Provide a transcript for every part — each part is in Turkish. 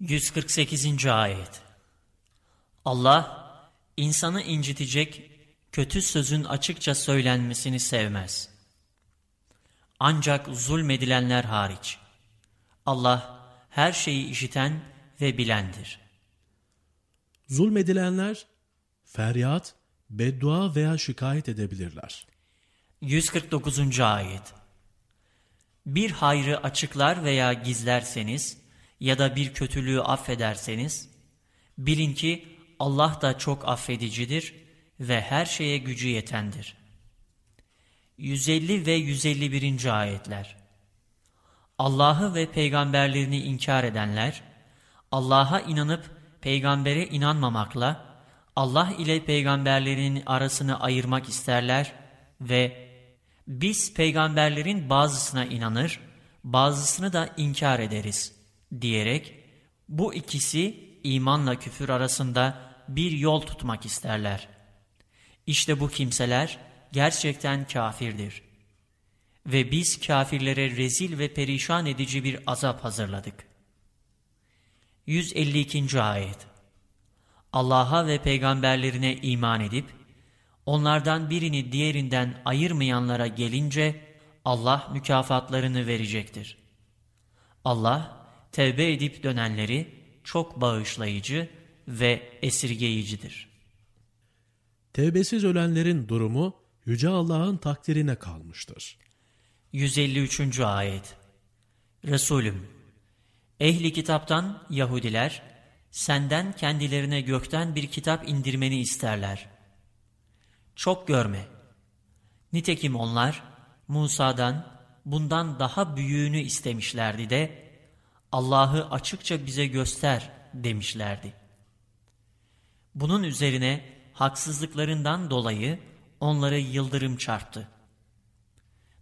148. Ayet Allah, insanı incitecek kötü sözün açıkça söylenmesini sevmez. Ancak zulmedilenler hariç. Allah, her şeyi işiten ve bilendir. Zulmedilenler, feryat, beddua veya şikayet edebilirler. 149. Ayet Bir hayrı açıklar veya gizlerseniz ya da bir kötülüğü affederseniz, bilin ki Allah da çok affedicidir ve her şeye gücü yetendir. 150 ve 151. Ayetler Allah'ı ve peygamberlerini inkar edenler, Allah'a inanıp peygambere inanmamakla, Allah ile peygamberlerinin arasını ayırmak isterler ve biz peygamberlerin bazısına inanır, bazısını da inkar ederiz diyerek bu ikisi imanla küfür arasında bir yol tutmak isterler. İşte bu kimseler gerçekten kafirdir. Ve biz kafirlere rezil ve perişan edici bir azap hazırladık. 152. Ayet Allah'a ve peygamberlerine iman edip, onlardan birini diğerinden ayırmayanlara gelince, Allah mükafatlarını verecektir. Allah, tevbe edip dönenleri çok bağışlayıcı ve esirgeyicidir. Tevbesiz ölenlerin durumu Yüce Allah'ın takdirine kalmıştır. 153. Ayet Resulüm, ehli kitaptan Yahudiler, senden kendilerine gökten bir kitap indirmeni isterler. Çok görme. Nitekim onlar, Musa'dan bundan daha büyüğünü istemişlerdi de, Allah'ı açıkça bize göster demişlerdi. Bunun üzerine haksızlıklarından dolayı onları yıldırım çarptı.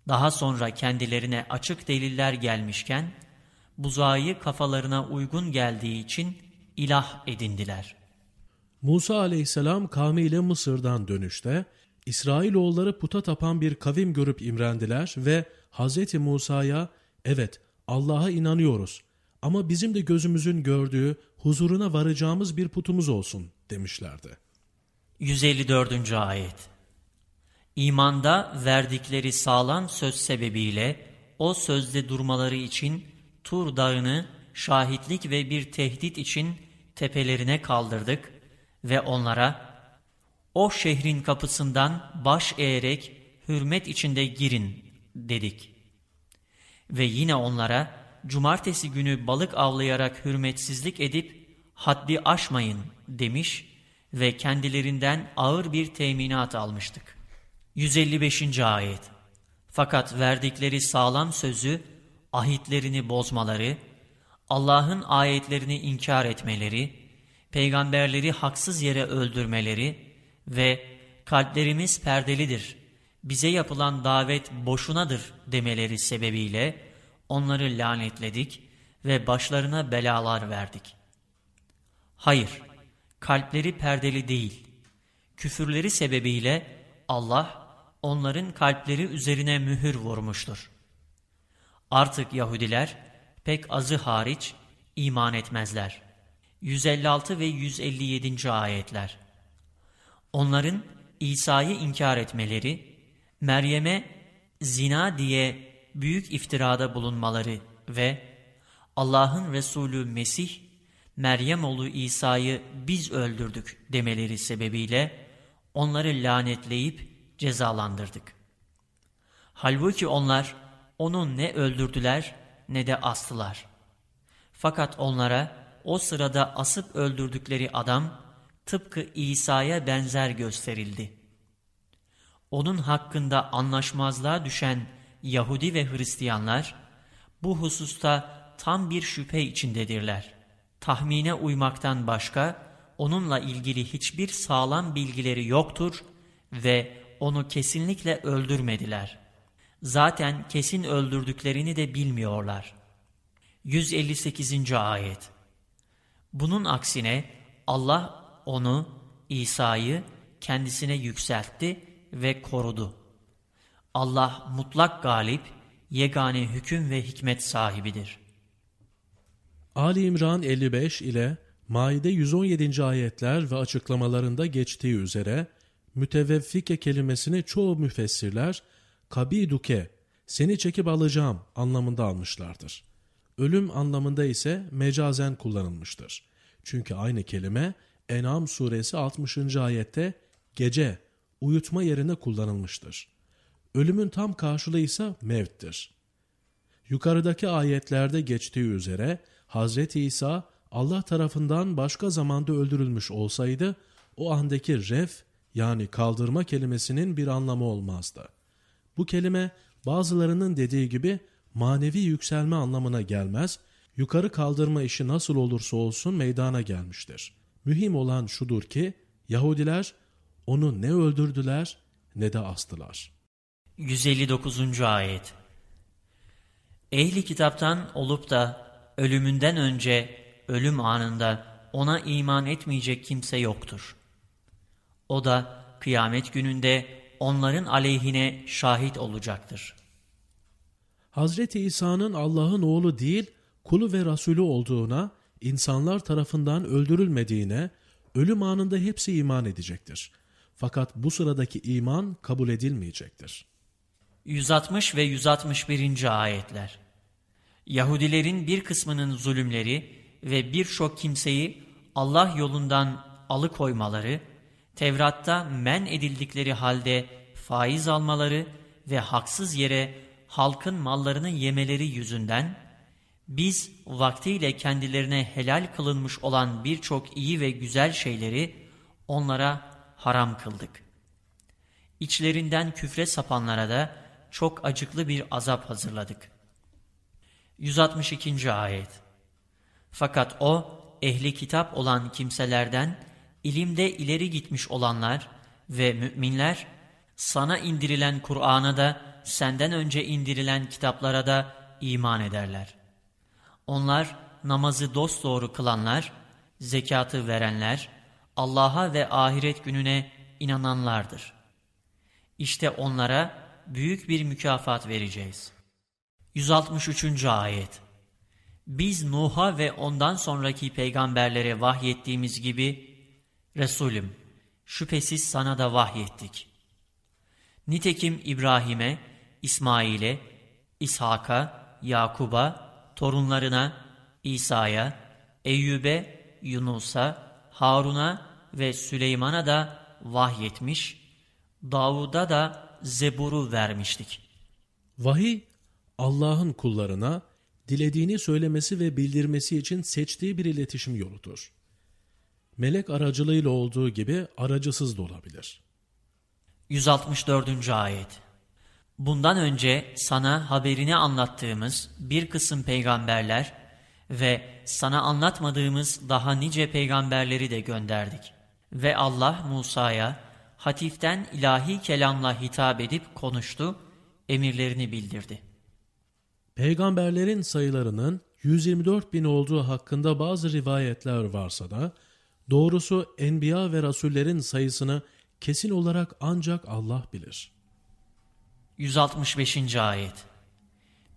Daha sonra kendilerine açık deliller gelmişken, buzağı kafalarına uygun geldiği için ilah edindiler. Musa aleyhisselam kavmiyle Mısır'dan dönüşte, İsrailoğulları puta tapan bir kavim görüp imrendiler ve Hz. Musa'ya, evet Allah'a inanıyoruz ama bizim de gözümüzün gördüğü, huzuruna varacağımız bir putumuz olsun demişlerdi. 154. Ayet İmanda verdikleri sağlam söz sebebiyle o sözde durmaları için Tur dağını şahitlik ve bir tehdit için tepelerine kaldırdık ve onlara o şehrin kapısından baş eğerek hürmet içinde girin dedik. Ve yine onlara cumartesi günü balık avlayarak hürmetsizlik edip haddi aşmayın demiş ve kendilerinden ağır bir teminat almıştık. 155. Ayet Fakat verdikleri sağlam sözü, ahitlerini bozmaları, Allah'ın ayetlerini inkar etmeleri, peygamberleri haksız yere öldürmeleri ve kalplerimiz perdelidir, bize yapılan davet boşunadır demeleri sebebiyle onları lanetledik ve başlarına belalar verdik. Hayır, kalpleri perdeli değil. Küfürleri sebebiyle Allah onların kalpleri üzerine mühür vurmuştur. Artık Yahudiler pek azı hariç iman etmezler. 156 ve 157. ayetler Onların İsa'yı inkar etmeleri, Meryem'e zina diye büyük iftirada bulunmaları ve Allah'ın Resulü Mesih, Meryem oğlu İsa'yı biz öldürdük demeleri sebebiyle onları lanetleyip cezalandırdık. Halbuki onlar onu ne öldürdüler ne de astılar. Fakat onlara o sırada asıp öldürdükleri adam tıpkı İsa'ya benzer gösterildi. Onun hakkında anlaşmazlığa düşen Yahudi ve Hristiyanlar bu hususta tam bir şüphe içindedirler. Tahmine uymaktan başka onunla ilgili hiçbir sağlam bilgileri yoktur ve onu kesinlikle öldürmediler. Zaten kesin öldürdüklerini de bilmiyorlar. 158. Ayet Bunun aksine Allah onu, İsa'yı kendisine yükseltti ve korudu. Allah mutlak galip, yegane hüküm ve hikmet sahibidir. Ali İmran 55 ile Maide 117. ayetler ve açıklamalarında geçtiği üzere müteveffike kelimesini çoğu müfessirler kabiduke seni çekip alacağım anlamında almışlardır. Ölüm anlamında ise mecazen kullanılmıştır. Çünkü aynı kelime En'am suresi 60. ayette gece, uyutma yerine kullanılmıştır. Ölümün tam karşılığı ise mevttir. Yukarıdaki ayetlerde geçtiği üzere Hz. İsa Allah tarafından başka zamanda öldürülmüş olsaydı o andaki ref yani kaldırma kelimesinin bir anlamı olmazdı. Bu kelime bazılarının dediği gibi manevi yükselme anlamına gelmez, yukarı kaldırma işi nasıl olursa olsun meydana gelmiştir. Mühim olan şudur ki Yahudiler onu ne öldürdüler ne de astılar. 159. Ayet Ehli kitaptan olup da ölümünden önce ölüm anında ona iman etmeyecek kimse yoktur. O da kıyamet gününde onların aleyhine şahit olacaktır. Hazreti İsa'nın Allah'ın oğlu değil, kulu ve Rasulü olduğuna, insanlar tarafından öldürülmediğine, ölüm anında hepsi iman edecektir. Fakat bu sıradaki iman kabul edilmeyecektir. 160 ve 161. ayetler Yahudilerin bir kısmının zulümleri ve birçok kimseyi Allah yolundan alıkoymaları, Tevrat'ta men edildikleri halde faiz almaları ve haksız yere halkın mallarını yemeleri yüzünden, biz vaktiyle kendilerine helal kılınmış olan birçok iyi ve güzel şeyleri onlara haram kıldık. İçlerinden küfre sapanlara da çok acıklı bir azap hazırladık. 162. Ayet Fakat o, ehli kitap olan kimselerden, ilimde ileri gitmiş olanlar ve müminler, sana indirilen Kur'an'a da, senden önce indirilen kitaplara da iman ederler. Onlar, namazı dosdoğru kılanlar, zekatı verenler, Allah'a ve ahiret gününe inananlardır. İşte onlara büyük bir mükafat vereceğiz. 163. Ayet Biz Nuh'a ve ondan sonraki peygamberlere vahyettiğimiz gibi, Resulüm, şüphesiz sana da vahyettik. Nitekim İbrahim'e, İsmail'e, İshak'a, Yakub'a, torunlarına, İsa'ya, Eyyub'e, Yunus'a, Harun'a ve Süleyman'a da vahyetmiş, Davud'a da Zebur'u vermiştik. Vahiy, Allah'ın kullarına dilediğini söylemesi ve bildirmesi için seçtiği bir iletişim yoludur. Melek aracılığıyla olduğu gibi aracısız da olabilir. 164. Ayet Bundan önce sana haberini anlattığımız bir kısım peygamberler ve sana anlatmadığımız daha nice peygamberleri de gönderdik. Ve Allah Musa'ya hatiften ilahi kelamla hitap edip konuştu, emirlerini bildirdi. Peygamberlerin sayılarının 124 bin olduğu hakkında bazı rivayetler varsa da, doğrusu enbiya ve rasullerin sayısını kesin olarak ancak Allah bilir. 165. Ayet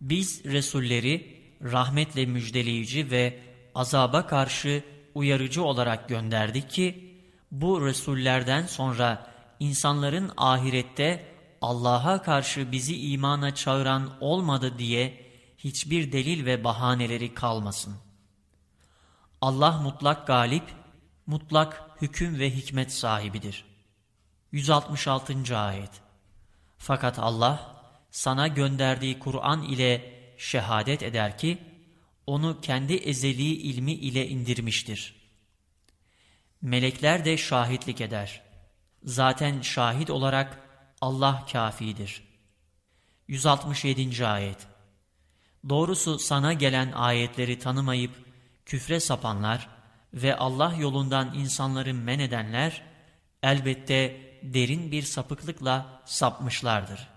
Biz Resulleri rahmetle müjdeleyici ve azaba karşı uyarıcı olarak gönderdik ki, bu Resullerden sonra insanların ahirette Allah'a karşı bizi imana çağıran olmadı diye hiçbir delil ve bahaneleri kalmasın. Allah mutlak galip, mutlak hüküm ve hikmet sahibidir. 166. Ayet Fakat Allah sana gönderdiği Kur'an ile şehadet eder ki, onu kendi ezeli ilmi ile indirmiştir. Melekler de şahitlik eder. Zaten şahit olarak Allah kafidir. 167. Ayet Doğrusu sana gelen ayetleri tanımayıp küfre sapanlar ve Allah yolundan insanları men edenler elbette derin bir sapıklıkla sapmışlardır.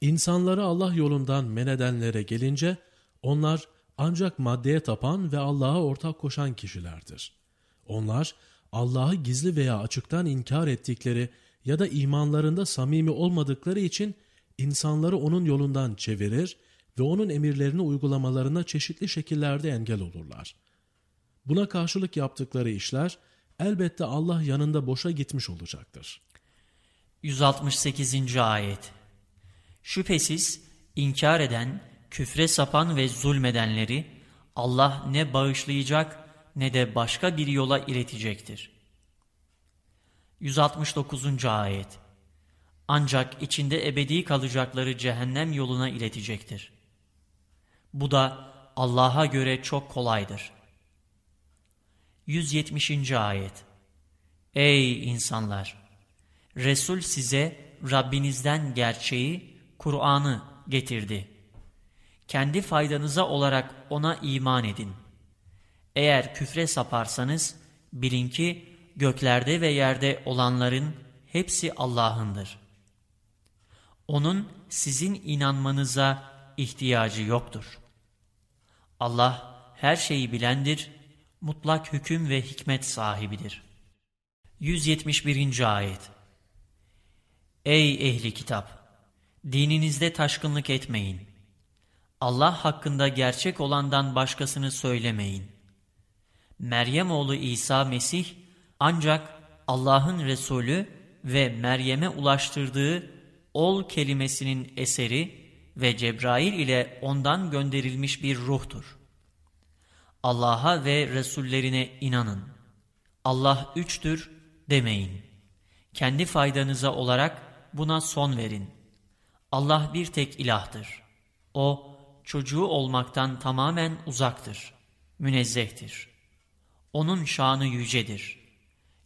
İnsanları Allah yolundan men edenlere gelince onlar ancak maddeye tapan ve Allah'a ortak koşan kişilerdir. Onlar Allah'ı gizli veya açıktan inkar ettikleri ya da imanlarında samimi olmadıkları için insanları onun yolundan çevirir ve onun emirlerini uygulamalarına çeşitli şekillerde engel olurlar. Buna karşılık yaptıkları işler elbette Allah yanında boşa gitmiş olacaktır. 168. Ayet Şüphesiz inkar eden, küfre sapan ve zulmedenleri Allah ne bağışlayacak ne de başka bir yola iletecektir. 169. Ayet Ancak içinde ebedi kalacakları cehennem yoluna iletecektir. Bu da Allah'a göre çok kolaydır. 170. Ayet Ey insanlar! Resul size Rabbinizden gerçeği, Kur'an'ı getirdi. Kendi faydanıza olarak ona iman edin. Eğer küfre saparsanız bilin ki göklerde ve yerde olanların hepsi Allah'ındır. Onun sizin inanmanıza ihtiyacı yoktur. Allah her şeyi bilendir, mutlak hüküm ve hikmet sahibidir. 171. Ayet Ey ehli kitap! Dininizde taşkınlık etmeyin. Allah hakkında gerçek olandan başkasını söylemeyin. Meryem oğlu İsa Mesih ancak Allah'ın Resulü ve Meryem'e ulaştırdığı ol kelimesinin eseri ve Cebrail ile ondan gönderilmiş bir ruhtur. Allah'a ve Resullerine inanın. Allah üçtür demeyin. Kendi faydanıza olarak buna son verin. Allah bir tek ilahtır. O çocuğu olmaktan tamamen uzaktır, münezzehtir. Onun şanı yücedir.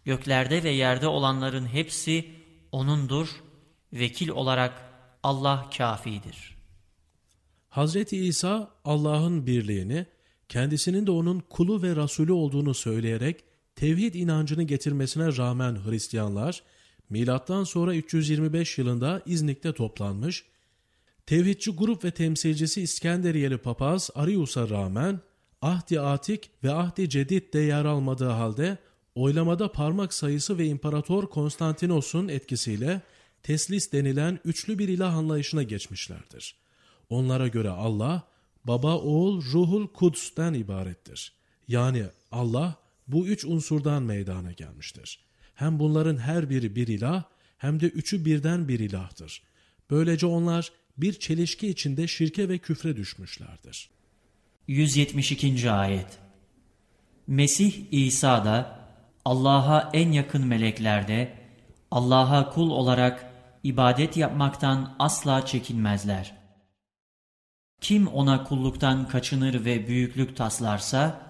Göklerde ve yerde olanların hepsi O'nundur, vekil olarak Allah kafidir. Hazreti İsa Allah'ın birliğini, kendisinin de onun kulu ve Rasulü olduğunu söyleyerek tevhid inancını getirmesine rağmen Hristiyanlar, milattan sonra 325 yılında İznik'te toplanmış, tevhidçi grup ve temsilcisi İskenderiyeli papaz Arius'a rağmen Ahdi Atik ve Ahdi Cedid de yer almadığı halde oylamada parmak sayısı ve İmparator Konstantinos'un etkisiyle teslis denilen üçlü bir ilah anlayışına geçmişlerdir. Onlara göre Allah, Baba, Oğul, Ruhul Kuds'ten ibarettir. Yani Allah bu üç unsurdan meydana gelmiştir. Hem bunların her biri bir ilah hem de üçü birden bir ilahtır. Böylece onlar bir çelişki içinde şirke ve küfre düşmüşlerdir. 172. Ayet Mesih İsa da Allah'a en yakın meleklerde Allah'a kul olarak ibadet yapmaktan asla çekinmezler. Kim ona kulluktan kaçınır ve büyüklük taslarsa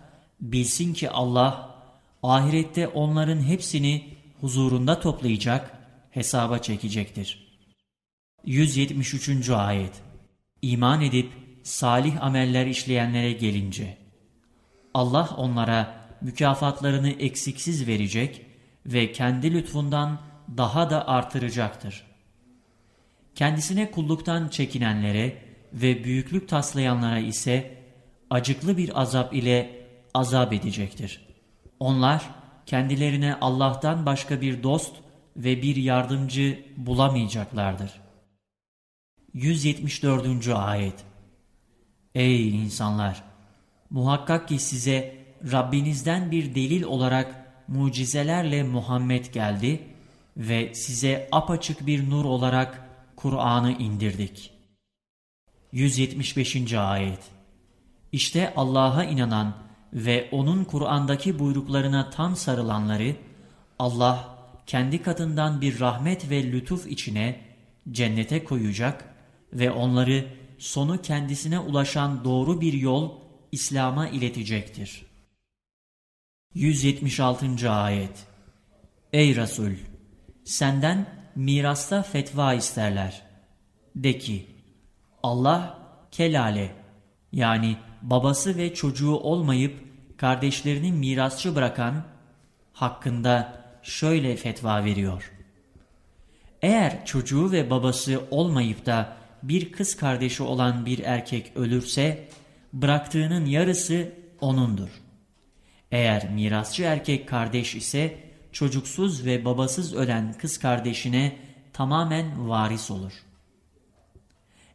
bilsin ki Allah ahirette onların hepsini huzurunda toplayacak, hesaba çekecektir. 173. Ayet İman edip salih ameller işleyenlere gelince Allah onlara mükafatlarını eksiksiz verecek ve kendi lütfundan daha da artıracaktır. Kendisine kulluktan çekinenlere ve büyüklük taslayanlara ise acıklı bir azap ile azap edecektir. Onlar kendilerine Allah'tan başka bir dost ve bir yardımcı bulamayacaklardır. 174. Ayet Ey insanlar! Muhakkak ki size Rabbinizden bir delil olarak mucizelerle Muhammed geldi ve size apaçık bir nur olarak Kur'an'ı indirdik. 175. Ayet İşte Allah'a inanan ve O'nun Kur'an'daki buyruklarına tam sarılanları Allah kendi katından bir rahmet ve lütuf içine cennete koyacak ve onları sonu kendisine ulaşan doğru bir yol İslam'a iletecektir. 176. Ayet Ey Resul! Senden mirasta fetva isterler. De ki, Allah kelale yani babası ve çocuğu olmayıp kardeşlerini mirasçı bırakan hakkında şöyle fetva veriyor. Eğer çocuğu ve babası olmayıp da bir kız kardeşi olan bir erkek ölürse bıraktığının yarısı onundur. Eğer mirasçı erkek kardeş ise çocuksuz ve babasız ölen kız kardeşine tamamen varis olur.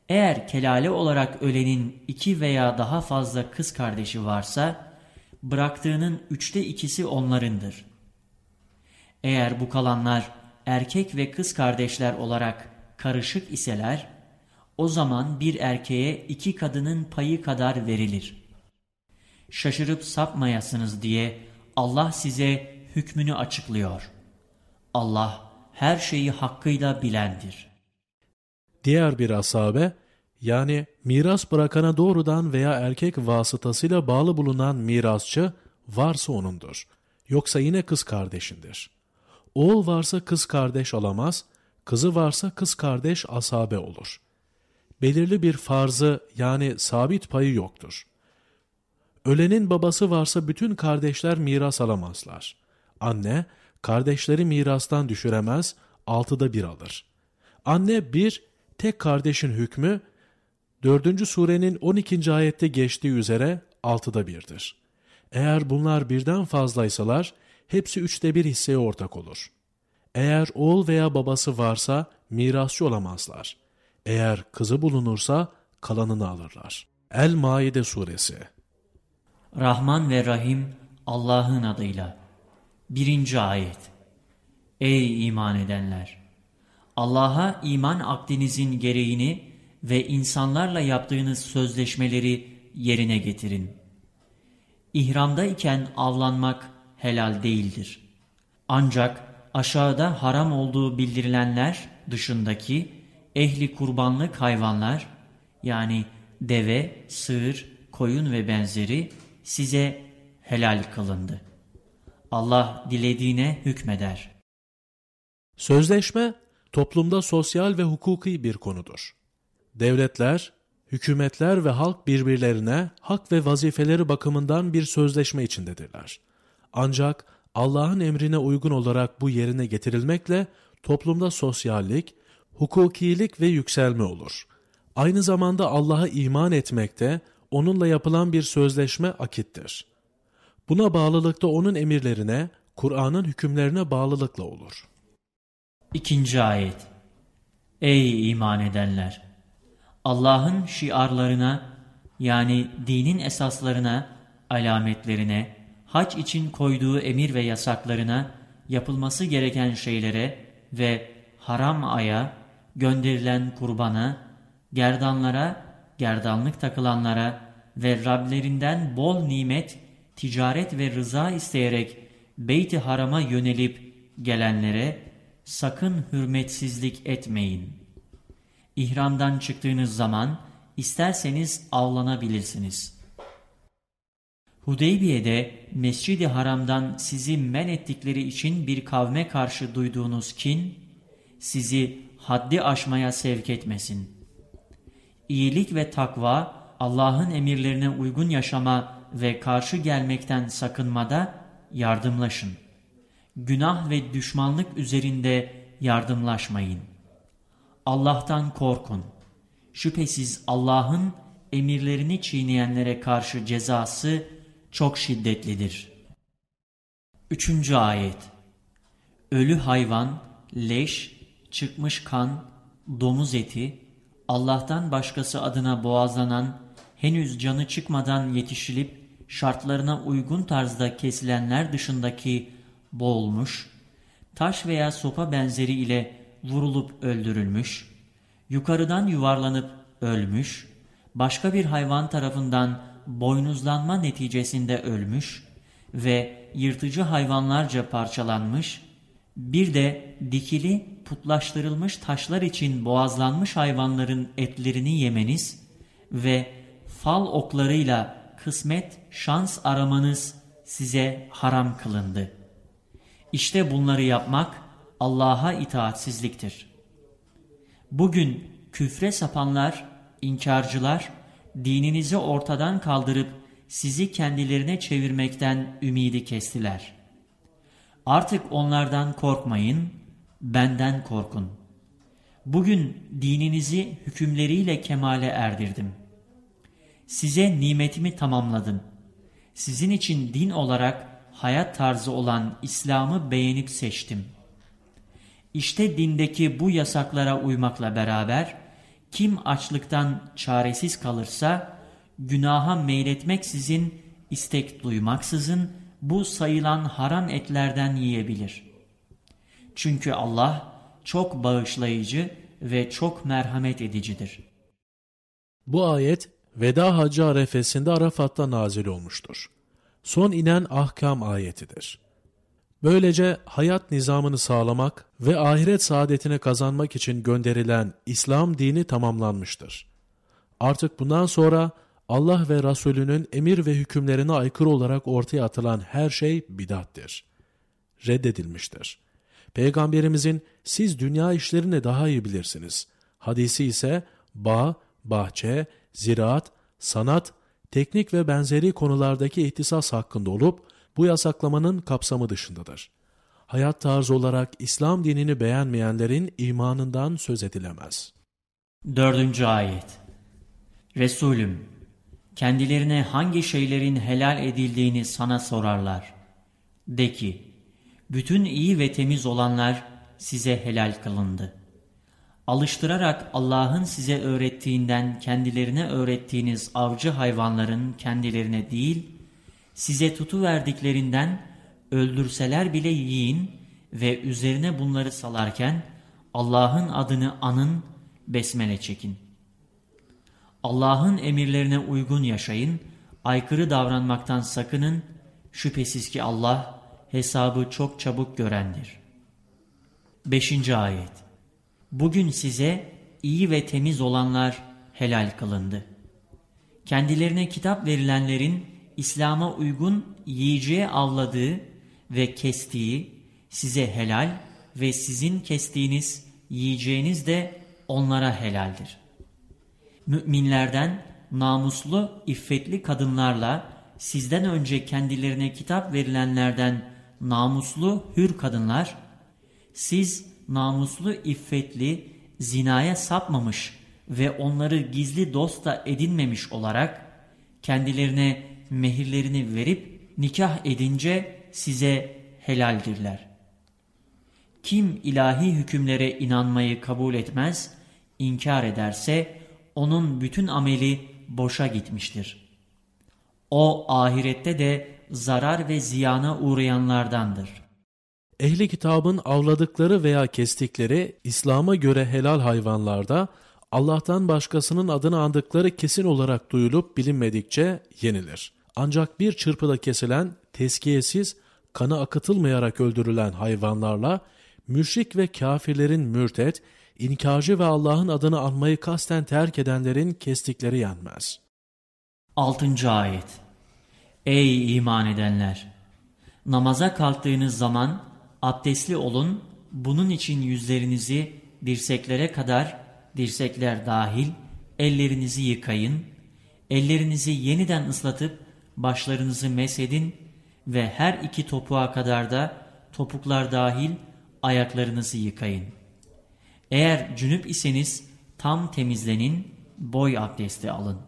Eğer kelale olarak ölenin iki veya daha fazla kız kardeşi varsa, bıraktığının üçte ikisi onlarındır. Eğer bu kalanlar erkek ve kız kardeşler olarak karışık iseler, o zaman bir erkeğe iki kadının payı kadar verilir. Şaşırıp sapmayasınız diye Allah size hükmünü açıklıyor. Allah her şeyi hakkıyla bilendir. Diğer bir asabe, yani miras bırakana doğrudan veya erkek vasıtasıyla bağlı bulunan mirasçı varsa onundur. Yoksa yine kız kardeşindir. Oğul varsa kız kardeş alamaz, kızı varsa kız kardeş asabe olur. Belirli bir farzı yani sabit payı yoktur. Ölenin babası varsa bütün kardeşler miras alamazlar. Anne, kardeşleri mirastan düşüremez, altıda bir alır. Anne bir, tek kardeşin hükmü, 4. surenin 12. ayette geçtiği üzere altıda birdir. Eğer bunlar birden fazlaysalar, hepsi üçte bir hisseye ortak olur. Eğer oğul veya babası varsa mirasçı olamazlar. Eğer kızı bulunursa kalanını alırlar. El-Maide Suresi Rahman ve Rahim Allah'ın adıyla. Birinci ayet. Ey iman edenler! Allah'a iman akdinizin gereğini ve insanlarla yaptığınız sözleşmeleri yerine getirin. İhramda iken avlanmak helal değildir. Ancak aşağıda haram olduğu bildirilenler dışındaki ehli kurbanlık hayvanlar yani deve, sığır, koyun ve benzeri size helal kılındı. Allah dilediğine hükmeder. Sözleşme toplumda sosyal ve hukuki bir konudur. Devletler, hükümetler ve halk birbirlerine hak ve vazifeleri bakımından bir sözleşme içindedirler. Ancak Allah'ın emrine uygun olarak bu yerine getirilmekle toplumda sosyallik, hukukilik ve yükselme olur. Aynı zamanda Allah'a iman etmekte, onunla yapılan bir sözleşme akittir. Buna bağlılıkta onun emirlerine, Kur'an'ın hükümlerine bağlılıkla olur. İkinci ayet Ey iman edenler! Allah'ın şiarlarına yani dinin esaslarına, alametlerine, hac için koyduğu emir ve yasaklarına, yapılması gereken şeylere ve haram aya, gönderilen kurbana, gerdanlara, gerdanlık takılanlara ve Rablerinden bol nimet, ticaret ve rıza isteyerek Beyt-i Haram'a yönelip gelenlere sakın hürmetsizlik etmeyin. İhramdan çıktığınız zaman isterseniz avlanabilirsiniz. Hudeybiye'de Mescid-i Haram'dan sizi men ettikleri için bir kavme karşı duyduğunuz kin, sizi haddi aşmaya sevk etmesin. İyilik ve takva, Allah'ın emirlerine uygun yaşama ve karşı gelmekten sakınmada yardımlaşın. Günah ve düşmanlık üzerinde yardımlaşmayın. Allah'tan korkun. Şüphesiz Allah'ın emirlerini çiğneyenlere karşı cezası çok şiddetlidir. Üçüncü ayet Ölü hayvan, leş, çıkmış kan, domuz eti, Allah'tan başkası adına boğazlanan, henüz canı çıkmadan yetişilip şartlarına uygun tarzda kesilenler dışındaki boğulmuş, taş veya sopa benzeri ile vurulup öldürülmüş, yukarıdan yuvarlanıp ölmüş, başka bir hayvan tarafından boynuzlanma neticesinde ölmüş ve yırtıcı hayvanlarca parçalanmış, bir de dikili putlaştırılmış taşlar için boğazlanmış hayvanların etlerini yemeniz ve fal oklarıyla kısmet, şans aramanız size haram kılındı. İşte bunları yapmak Allah'a itaatsizliktir. Bugün küfre sapanlar, inkarcılar, dininizi ortadan kaldırıp sizi kendilerine çevirmekten ümidi kestiler. Artık onlardan korkmayın, benden korkun. Bugün dininizi hükümleriyle kemale erdirdim. Size nimetimi tamamladım. Sizin için din olarak hayat tarzı olan İslam'ı beğenip seçtim. İşte dindeki bu yasaklara uymakla beraber, kim açlıktan çaresiz kalırsa günaha meyletmeksizin istek duymaksızın bu sayılan haram etlerden yiyebilir. Çünkü Allah çok bağışlayıcı ve çok merhamet edicidir. Bu ayet Veda Hacı arefesinde Arafat'ta nazil olmuştur. Son inen ahkam ayetidir. Böylece hayat nizamını sağlamak ve ahiret saadetini kazanmak için gönderilen İslam dini tamamlanmıştır. Artık bundan sonra Allah ve Resulünün emir ve hükümlerine aykırı olarak ortaya atılan her şey bidattir. Reddedilmiştir. Peygamberimizin siz dünya işlerini daha iyi bilirsiniz. Hadisi ise bağ, bahçe, ziraat, sanat, teknik ve benzeri konulardaki ihtisas hakkında olup bu yasaklamanın kapsamı dışındadır. Hayat tarzı olarak İslam dinini beğenmeyenlerin imanından söz edilemez. Dördüncü ayet Resulüm, kendilerine hangi şeylerin helal edildiğini sana sorarlar. De ki, bütün iyi ve temiz olanlar size helal kılındı. Alıştırarak Allah'ın size öğrettiğinden kendilerine öğrettiğiniz avcı hayvanların kendilerine değil, size tutu verdiklerinden öldürseler bile yiyin ve üzerine bunları salarken Allah'ın adını anın, besmele çekin. Allah'ın emirlerine uygun yaşayın, aykırı davranmaktan sakının, şüphesiz ki Allah hesabı çok çabuk görendir. 5. Ayet Bugün size iyi ve temiz olanlar helal kılındı. Kendilerine kitap verilenlerin İslam'a uygun yiyeceğe avladığı ve kestiği size helal ve sizin kestiğiniz yiyeceğiniz de onlara helaldir. Müminlerden namuslu, iffetli kadınlarla sizden önce kendilerine kitap verilenlerden namuslu, hür kadınlar, siz namuslu, iffetli, zinaya sapmamış ve onları gizli dost da edinmemiş olarak kendilerine mehirlerini verip nikah edince size helaldirler. Kim ilahi hükümlere inanmayı kabul etmez, inkar ederse onun bütün ameli boşa gitmiştir. O ahirette de zarar ve ziyana uğrayanlardandır. Ehli kitabın avladıkları veya kestikleri İslam'a göre helal hayvanlarda Allah'tan başkasının adını andıkları kesin olarak duyulup bilinmedikçe yenilir. Ancak bir çırpıda kesilen, teskiyesiz, kanı akıtılmayarak öldürülen hayvanlarla müşrik ve kafirlerin mürtet, inkarcı ve Allah'ın adını anmayı kasten terk edenlerin kestikleri yenmez. 6. Ayet Ey iman edenler! Namaza kalktığınız zaman abdestli olun, bunun için yüzlerinizi dirseklere kadar, dirsekler dahil, ellerinizi yıkayın, ellerinizi yeniden ıslatıp başlarınızı mesedin ve her iki topuğa kadar da topuklar dahil ayaklarınızı yıkayın. Eğer cünüp iseniz tam temizlenin, boy abdesti alın.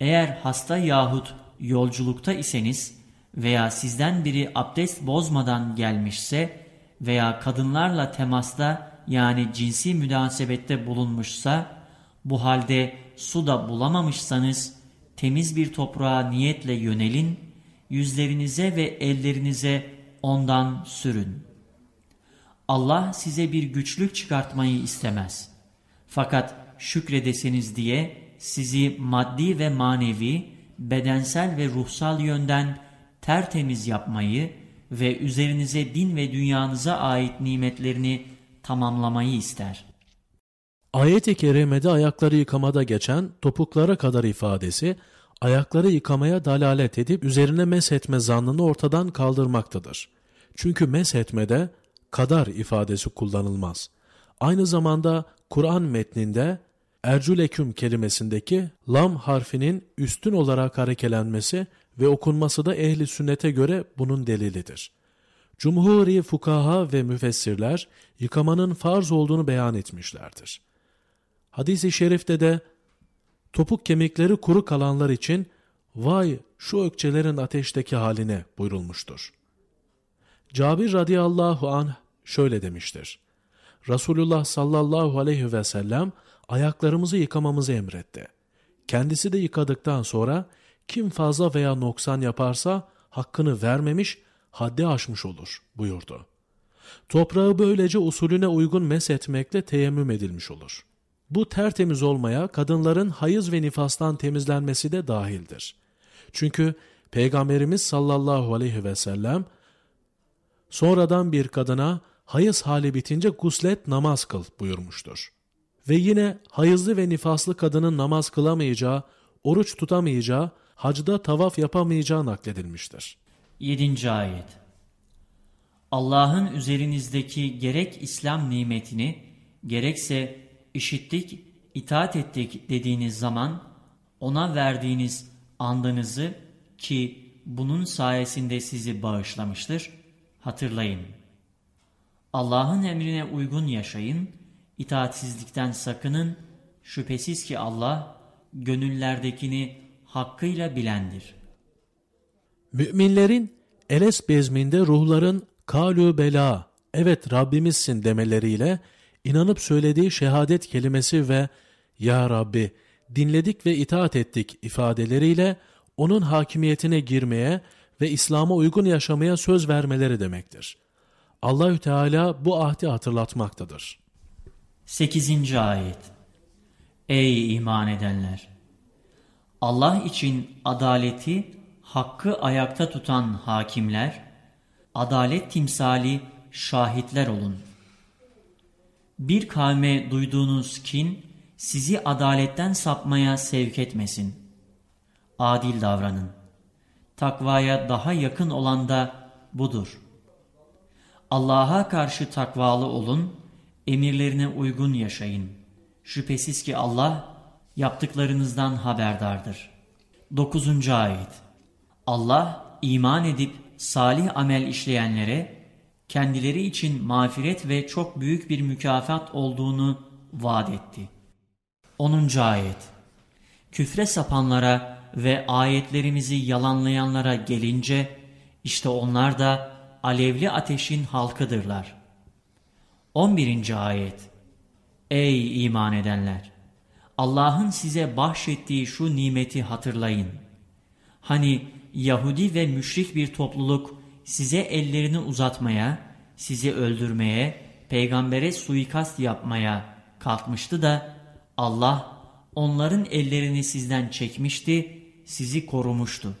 Eğer hasta yahut yolculukta iseniz veya sizden biri abdest bozmadan gelmişse veya kadınlarla temasta yani cinsi münasebette bulunmuşsa bu halde su da bulamamışsanız temiz bir toprağa niyetle yönelin, yüzlerinize ve ellerinize ondan sürün. Allah size bir güçlük çıkartmayı istemez. Fakat şükredeseniz diye sizi maddi ve manevi, bedensel ve ruhsal yönden tertemiz yapmayı ve üzerinize din ve dünyanıza ait nimetlerini tamamlamayı ister. Ayet-i kerimede ayakları yıkamada geçen topuklara kadar ifadesi, ayakları yıkamaya dalalet edip üzerine meshetme zannını ortadan kaldırmaktadır. Çünkü meshetmede kadar ifadesi kullanılmaz. Aynı zamanda Kur'an metninde ercüleküm kelimesindeki lam harfinin üstün olarak harekelenmesi ve okunması da ehli sünnete göre bunun delilidir. Cumhuri fukaha ve müfessirler yıkamanın farz olduğunu beyan etmişlerdir. Hadis-i şerifte de topuk kemikleri kuru kalanlar için vay şu ökçelerin ateşteki haline buyurulmuştur. Cabir radıyallahu anh şöyle demiştir. Resulullah sallallahu aleyhi ve sellem ayaklarımızı yıkamamızı emretti. Kendisi de yıkadıktan sonra kim fazla veya noksan yaparsa hakkını vermemiş, haddi aşmış olur buyurdu. Toprağı böylece usulüne uygun meshetmekle teyemmüm edilmiş olur. Bu tertemiz olmaya kadınların hayız ve nifastan temizlenmesi de dahildir. Çünkü Peygamberimiz sallallahu aleyhi ve sellem sonradan bir kadına hayız hali bitince guslet namaz kıl buyurmuştur. Ve yine hayızlı ve nifaslı kadının namaz kılamayacağı, oruç tutamayacağı, hacda tavaf yapamayacağı nakledilmiştir. 7. Ayet Allah'ın üzerinizdeki gerek İslam nimetini, gerekse işittik, itaat ettik dediğiniz zaman, ona verdiğiniz andınızı ki bunun sayesinde sizi bağışlamıştır, hatırlayın. Allah'ın emrine uygun yaşayın, itaatsizlikten sakının, şüphesiz ki Allah gönüllerdekini hakkıyla bilendir. Müminlerin Eles bezminde ruhların kalü bela, evet Rabbimizsin demeleriyle inanıp söylediği şehadet kelimesi ve Ya Rabbi dinledik ve itaat ettik ifadeleriyle onun hakimiyetine girmeye ve İslam'a uygun yaşamaya söz vermeleri demektir. Allahü Teala bu ahdi hatırlatmaktadır. 8. ayet Ey iman edenler! Allah için adaleti, hakkı ayakta tutan hakimler, adalet timsali şahitler olun. Bir kavme duyduğunuz kin, sizi adaletten sapmaya sevk etmesin. Adil davranın. Takvaya daha yakın olan da budur. Allah'a karşı takvalı olun, emirlerine uygun yaşayın. Şüphesiz ki Allah yaptıklarınızdan haberdardır. 9. Ayet Allah iman edip salih amel işleyenlere kendileri için mağfiret ve çok büyük bir mükafat olduğunu vaat etti. 10. Ayet Küfre sapanlara ve ayetlerimizi yalanlayanlara gelince işte onlar da alevli ateşin halkıdırlar. 11. Ayet Ey iman edenler! Allah'ın size bahşettiği şu nimeti hatırlayın. Hani Yahudi ve müşrik bir topluluk size ellerini uzatmaya, sizi öldürmeye, peygambere suikast yapmaya kalkmıştı da Allah onların ellerini sizden çekmişti, sizi korumuştu.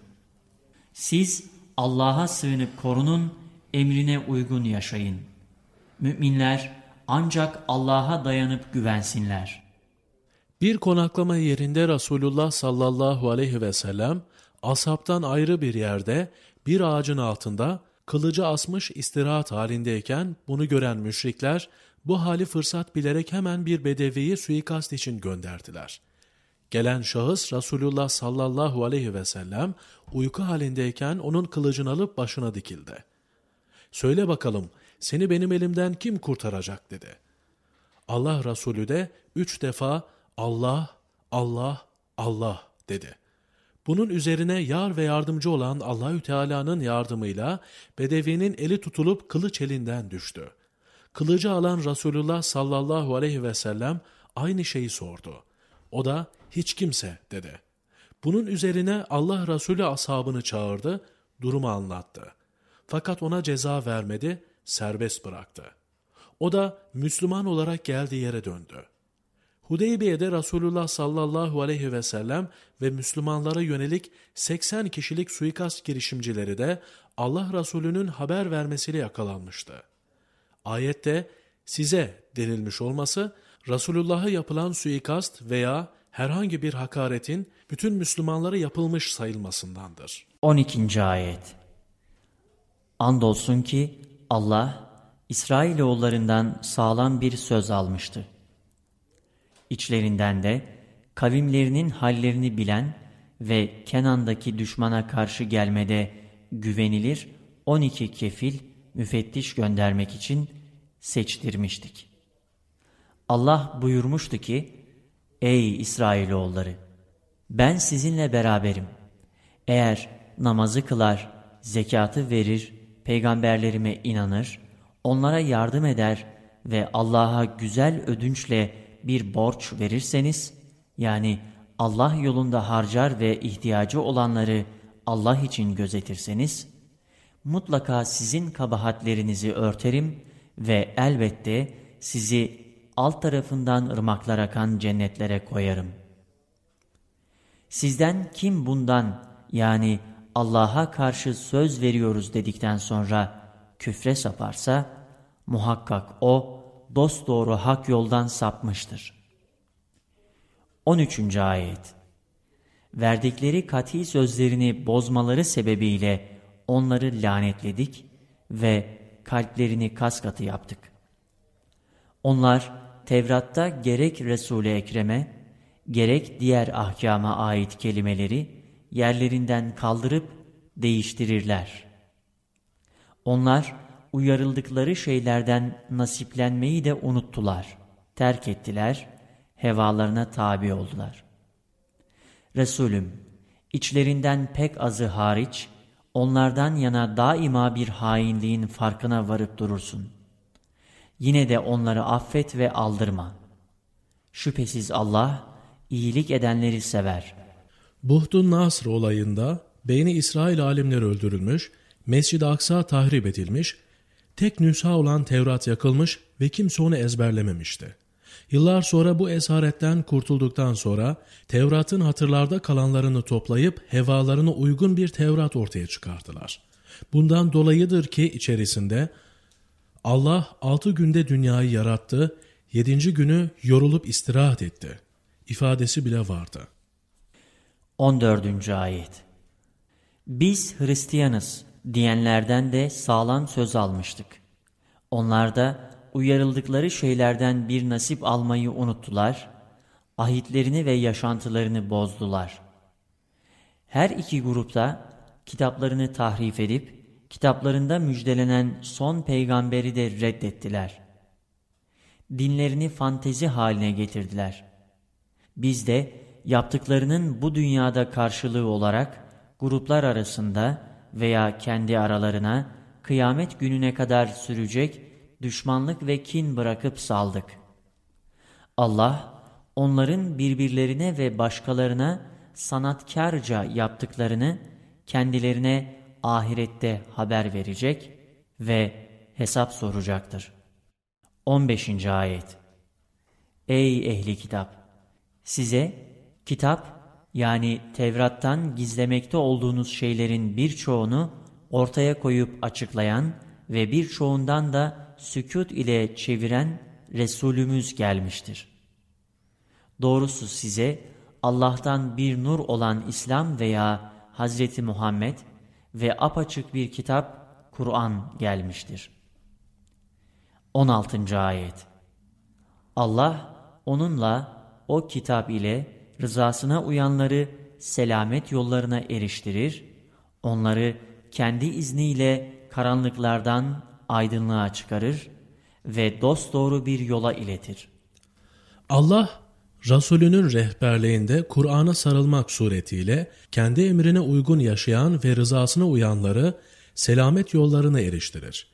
Siz Allah'a sığınıp korunun, emrine uygun yaşayın. Müminler ancak Allah'a dayanıp güvensinler. Bir konaklama yerinde Resulullah sallallahu aleyhi ve sellem ashabtan ayrı bir yerde bir ağacın altında kılıcı asmış istirahat halindeyken bunu gören müşrikler bu hali fırsat bilerek hemen bir bedeviyi suikast için gönderdiler. Gelen şahıs Resulullah sallallahu aleyhi ve sellem uyku halindeyken onun kılıcını alıp başına dikildi. Söyle bakalım seni benim elimden kim kurtaracak dedi. Allah Resulü de üç defa Allah, Allah, Allah dedi. Bunun üzerine yar ve yardımcı olan Allahü Teala'nın yardımıyla Bedevi'nin eli tutulup kılıç elinden düştü. Kılıcı alan Resulullah sallallahu aleyhi ve sellem aynı şeyi sordu. O da hiç kimse dedi. Bunun üzerine Allah Resulü ashabını çağırdı, durumu anlattı. Fakat ona ceza vermedi, serbest bıraktı. O da Müslüman olarak geldiği yere döndü. Hudeybiye'de Resulullah sallallahu aleyhi ve sellem ve Müslümanlara yönelik 80 kişilik suikast girişimcileri de Allah Resulü'nün haber vermesiyle yakalanmıştı. Ayette size denilmiş olması Resulullah'a yapılan suikast veya herhangi bir hakaretin bütün Müslümanlara yapılmış sayılmasındandır. 12. Ayet Andolsun ki Allah İsrailoğullarından sağlam bir söz almıştı. İçlerinden de kavimlerinin hallerini bilen ve Kenan'daki düşmana karşı gelmede güvenilir 12 kefil müfettiş göndermek için seçtirmiştik. Allah buyurmuştu ki, Ey İsrailoğulları! Ben sizinle beraberim. Eğer namazı kılar, zekatı verir, peygamberlerime inanır, onlara yardım eder ve Allah'a güzel ödünçle bir borç verirseniz, yani Allah yolunda harcar ve ihtiyacı olanları Allah için gözetirseniz, mutlaka sizin kabahatlerinizi örterim ve elbette sizi alt tarafından ırmaklar akan cennetlere koyarım. Sizden kim bundan yani Allah'a karşı söz veriyoruz dedikten sonra küfre saparsa, muhakkak o dosdoğru hak yoldan sapmıştır. 13. Ayet Verdikleri kati sözlerini bozmaları sebebiyle onları lanetledik ve kalplerini kas katı yaptık. Onlar Tevrat'ta gerek Resul-i Ekrem'e, gerek diğer ahkama ait kelimeleri yerlerinden kaldırıp değiştirirler. Onlar uyarıldıkları şeylerden nasiplenmeyi de unuttular, terk ettiler, hevalarına tabi oldular. Resulüm, içlerinden pek azı hariç, onlardan yana daima bir hainliğin farkına varıp durursun. Yine de onları affet ve aldırma. Şüphesiz Allah, iyilik edenleri sever. Buhdun Nasr olayında Beyni İsrail alimleri öldürülmüş, Mescid-i Aksa tahrip edilmiş, tek nüsha olan Tevrat yakılmış ve kimse onu ezberlememişti. Yıllar sonra bu esaretten kurtulduktan sonra Tevrat'ın hatırlarda kalanlarını toplayıp hevalarına uygun bir Tevrat ortaya çıkardılar. Bundan dolayıdır ki içerisinde Allah altı günde dünyayı yarattı, yedinci günü yorulup istirahat etti. ifadesi bile vardı. 14. Ayet Biz Hristiyanız diyenlerden de sağlam söz almıştık. Onlar da uyarıldıkları şeylerden bir nasip almayı unuttular, ahitlerini ve yaşantılarını bozdular. Her iki grupta kitaplarını tahrif edip, kitaplarında müjdelenen son peygamberi de reddettiler. Dinlerini fantezi haline getirdiler. Biz de yaptıklarının bu dünyada karşılığı olarak gruplar arasında veya kendi aralarına kıyamet gününe kadar sürecek düşmanlık ve kin bırakıp saldık. Allah onların birbirlerine ve başkalarına sanatkarca yaptıklarını kendilerine ahirette haber verecek ve hesap soracaktır. 15. Ayet Ey ehli kitap! Size kitap yani Tevrat'tan gizlemekte olduğunuz şeylerin birçoğunu ortaya koyup açıklayan ve birçoğundan da sükut ile çeviren Resulümüz gelmiştir. Doğrusu size Allah'tan bir nur olan İslam veya Hazreti Muhammed ve apaçık bir kitap Kur'an gelmiştir. 16. Ayet Allah onunla o kitap ile rızasına uyanları selamet yollarına eriştirir, onları kendi izniyle karanlıklardan aydınlığa çıkarır ve dosdoğru bir yola iletir. Allah, Resulünün rehberliğinde Kur'an'a sarılmak suretiyle kendi emrine uygun yaşayan ve rızasına uyanları selamet yollarına eriştirir.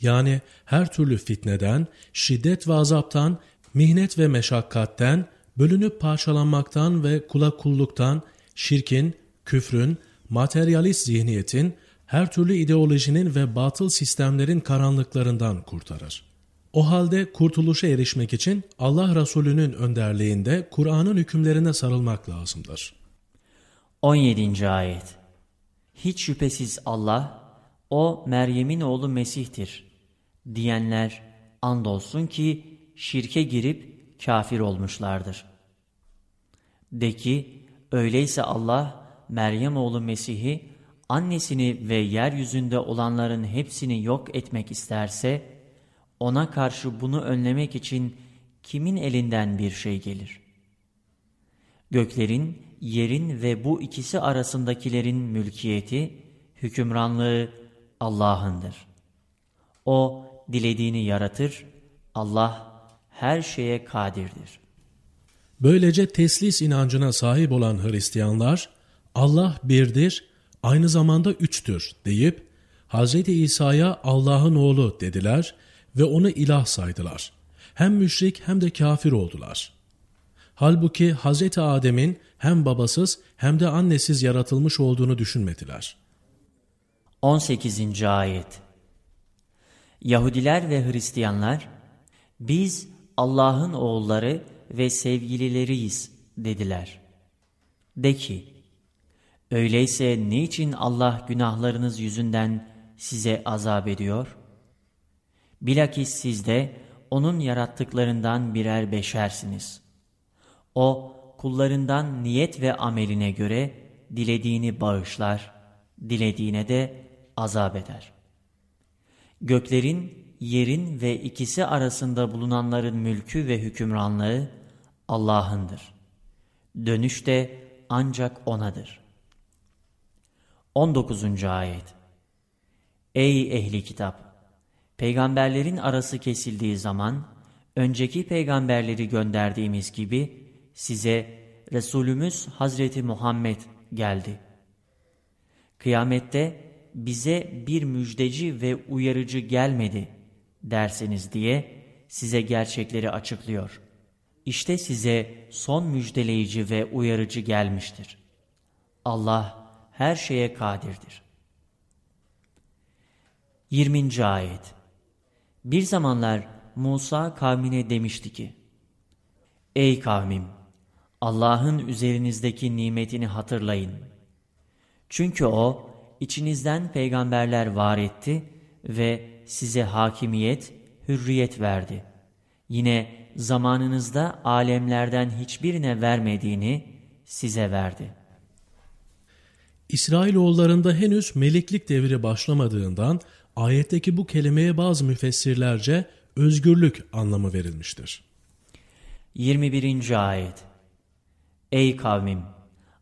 Yani her türlü fitneden, şiddet ve azaptan, mihnet ve meşakkatten, bölünüp parçalanmaktan ve kula kulluktan, şirkin, küfrün, materyalist zihniyetin, her türlü ideolojinin ve batıl sistemlerin karanlıklarından kurtarır. O halde kurtuluşa erişmek için Allah Resulü'nün önderliğinde Kur'an'ın hükümlerine sarılmak lazımdır. 17. Ayet Hiç şüphesiz Allah, o Meryem'in oğlu Mesih'tir diyenler andolsun ki şirke girip kafir olmuşlardır. De ki, öyleyse Allah, Meryem oğlu Mesih'i, annesini ve yeryüzünde olanların hepsini yok etmek isterse, ona karşı bunu önlemek için kimin elinden bir şey gelir? Göklerin, yerin ve bu ikisi arasındakilerin mülkiyeti, hükümranlığı Allah'ındır. O, dilediğini yaratır, Allah her şeye kadirdir. Böylece teslis inancına sahip olan Hristiyanlar, Allah birdir, aynı zamanda üçtür deyip, Hz. İsa'ya Allah'ın oğlu dediler ve onu ilah saydılar. hem müşrik hem de kafir oldular. Halbuki Hz. Adem'in hem babasız hem de annesiz yaratılmış olduğunu düşünmediler. 18. Ayet Yahudiler ve Hristiyanlar, biz Allah'ın oğulları ve sevgilileriyiz dediler. De ki, öyleyse niçin Allah günahlarınız yüzünden size azap ediyor? Bilakis siz de O'nun yarattıklarından birer beşersiniz. O, kullarından niyet ve ameline göre dilediğini bağışlar, dilediğine de azap eder. Göklerin, yerin ve ikisi arasında bulunanların mülkü ve hükümranlığı Allah'ındır. Dönüş de ancak O'nadır. 19. Ayet Ey ehli kitap! Peygamberlerin arası kesildiği zaman, önceki peygamberleri gönderdiğimiz gibi size Resulümüz Hazreti Muhammed geldi. Kıyamette bize bir müjdeci ve uyarıcı gelmedi derseniz diye size gerçekleri açıklıyor. İşte size son müjdeleyici ve uyarıcı gelmiştir. Allah her şeye kadirdir. 20. Ayet Bir zamanlar Musa kavmine demişti ki, Ey kavmim! Allah'ın üzerinizdeki nimetini hatırlayın. Çünkü O, içinizden peygamberler var etti ve size hakimiyet, hürriyet verdi. Yine zamanınızda alemlerden hiçbirine vermediğini size verdi. İsrailoğullarında henüz meleklik devri başlamadığından ayetteki bu kelimeye bazı müfessirlerce özgürlük anlamı verilmiştir. 21. Ayet Ey kavmim!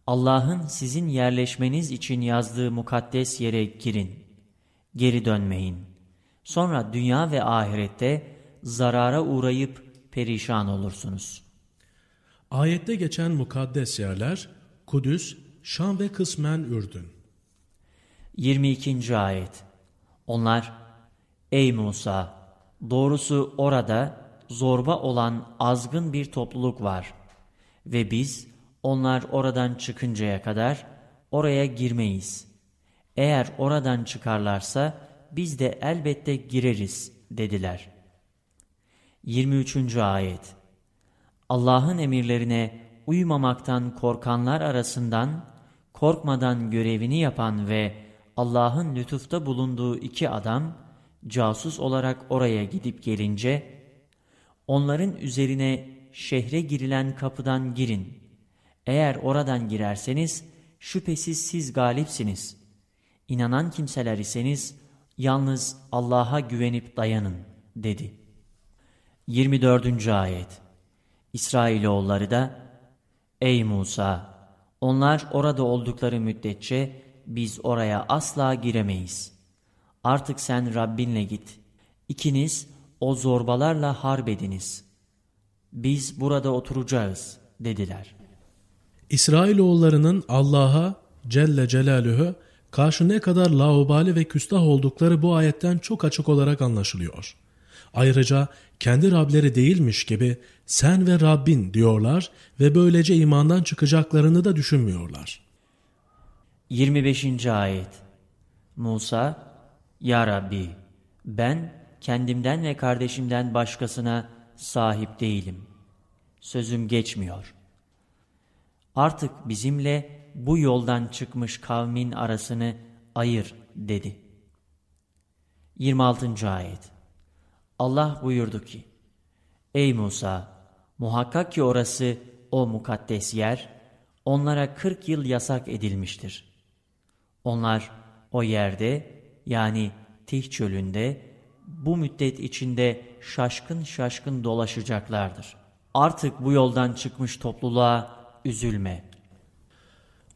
Allah'ın sizin yerleşmeniz için yazdığı mukaddes yere girin. Geri dönmeyin. Sonra dünya ve ahirette zarara uğrayıp perişan olursunuz. Ayette geçen mukaddes yerler Kudüs, Şam ve kısmen Ürdün. 22. Ayet Onlar, Ey Musa! Doğrusu orada zorba olan azgın bir topluluk var ve biz onlar oradan çıkıncaya kadar oraya girmeyiz. Eğer oradan çıkarlarsa biz de elbette gireriz dediler. 23. Ayet Allah'ın emirlerine uymamaktan korkanlar arasından korkmadan görevini yapan ve Allah'ın lütufta bulunduğu iki adam casus olarak oraya gidip gelince onların üzerine şehre girilen kapıdan girin eğer oradan girerseniz şüphesiz siz galipsiniz. İnanan kimseler iseniz yalnız Allah'a güvenip dayanın dedi. 24. Ayet İsrailoğulları da Ey Musa! Onlar orada oldukları müddetçe biz oraya asla giremeyiz. Artık sen Rabbinle git. İkiniz o zorbalarla harbediniz. Biz burada oturacağız dediler. İsrailoğullarının Allah'a Celle Celaluhu karşı ne kadar laubali ve küstah oldukları bu ayetten çok açık olarak anlaşılıyor. Ayrıca kendi Rableri değilmiş gibi sen ve Rabbin diyorlar ve böylece imandan çıkacaklarını da düşünmüyorlar. 25. Ayet Musa, Ya Rabbi, ben kendimden ve kardeşimden başkasına sahip değilim. Sözüm geçmiyor artık bizimle bu yoldan çıkmış kavmin arasını ayır dedi. 26. Ayet Allah buyurdu ki, Ey Musa! Muhakkak ki orası o mukaddes yer, onlara 40 yıl yasak edilmiştir. Onlar o yerde yani Tih çölünde bu müddet içinde şaşkın şaşkın dolaşacaklardır. Artık bu yoldan çıkmış topluluğa üzülme.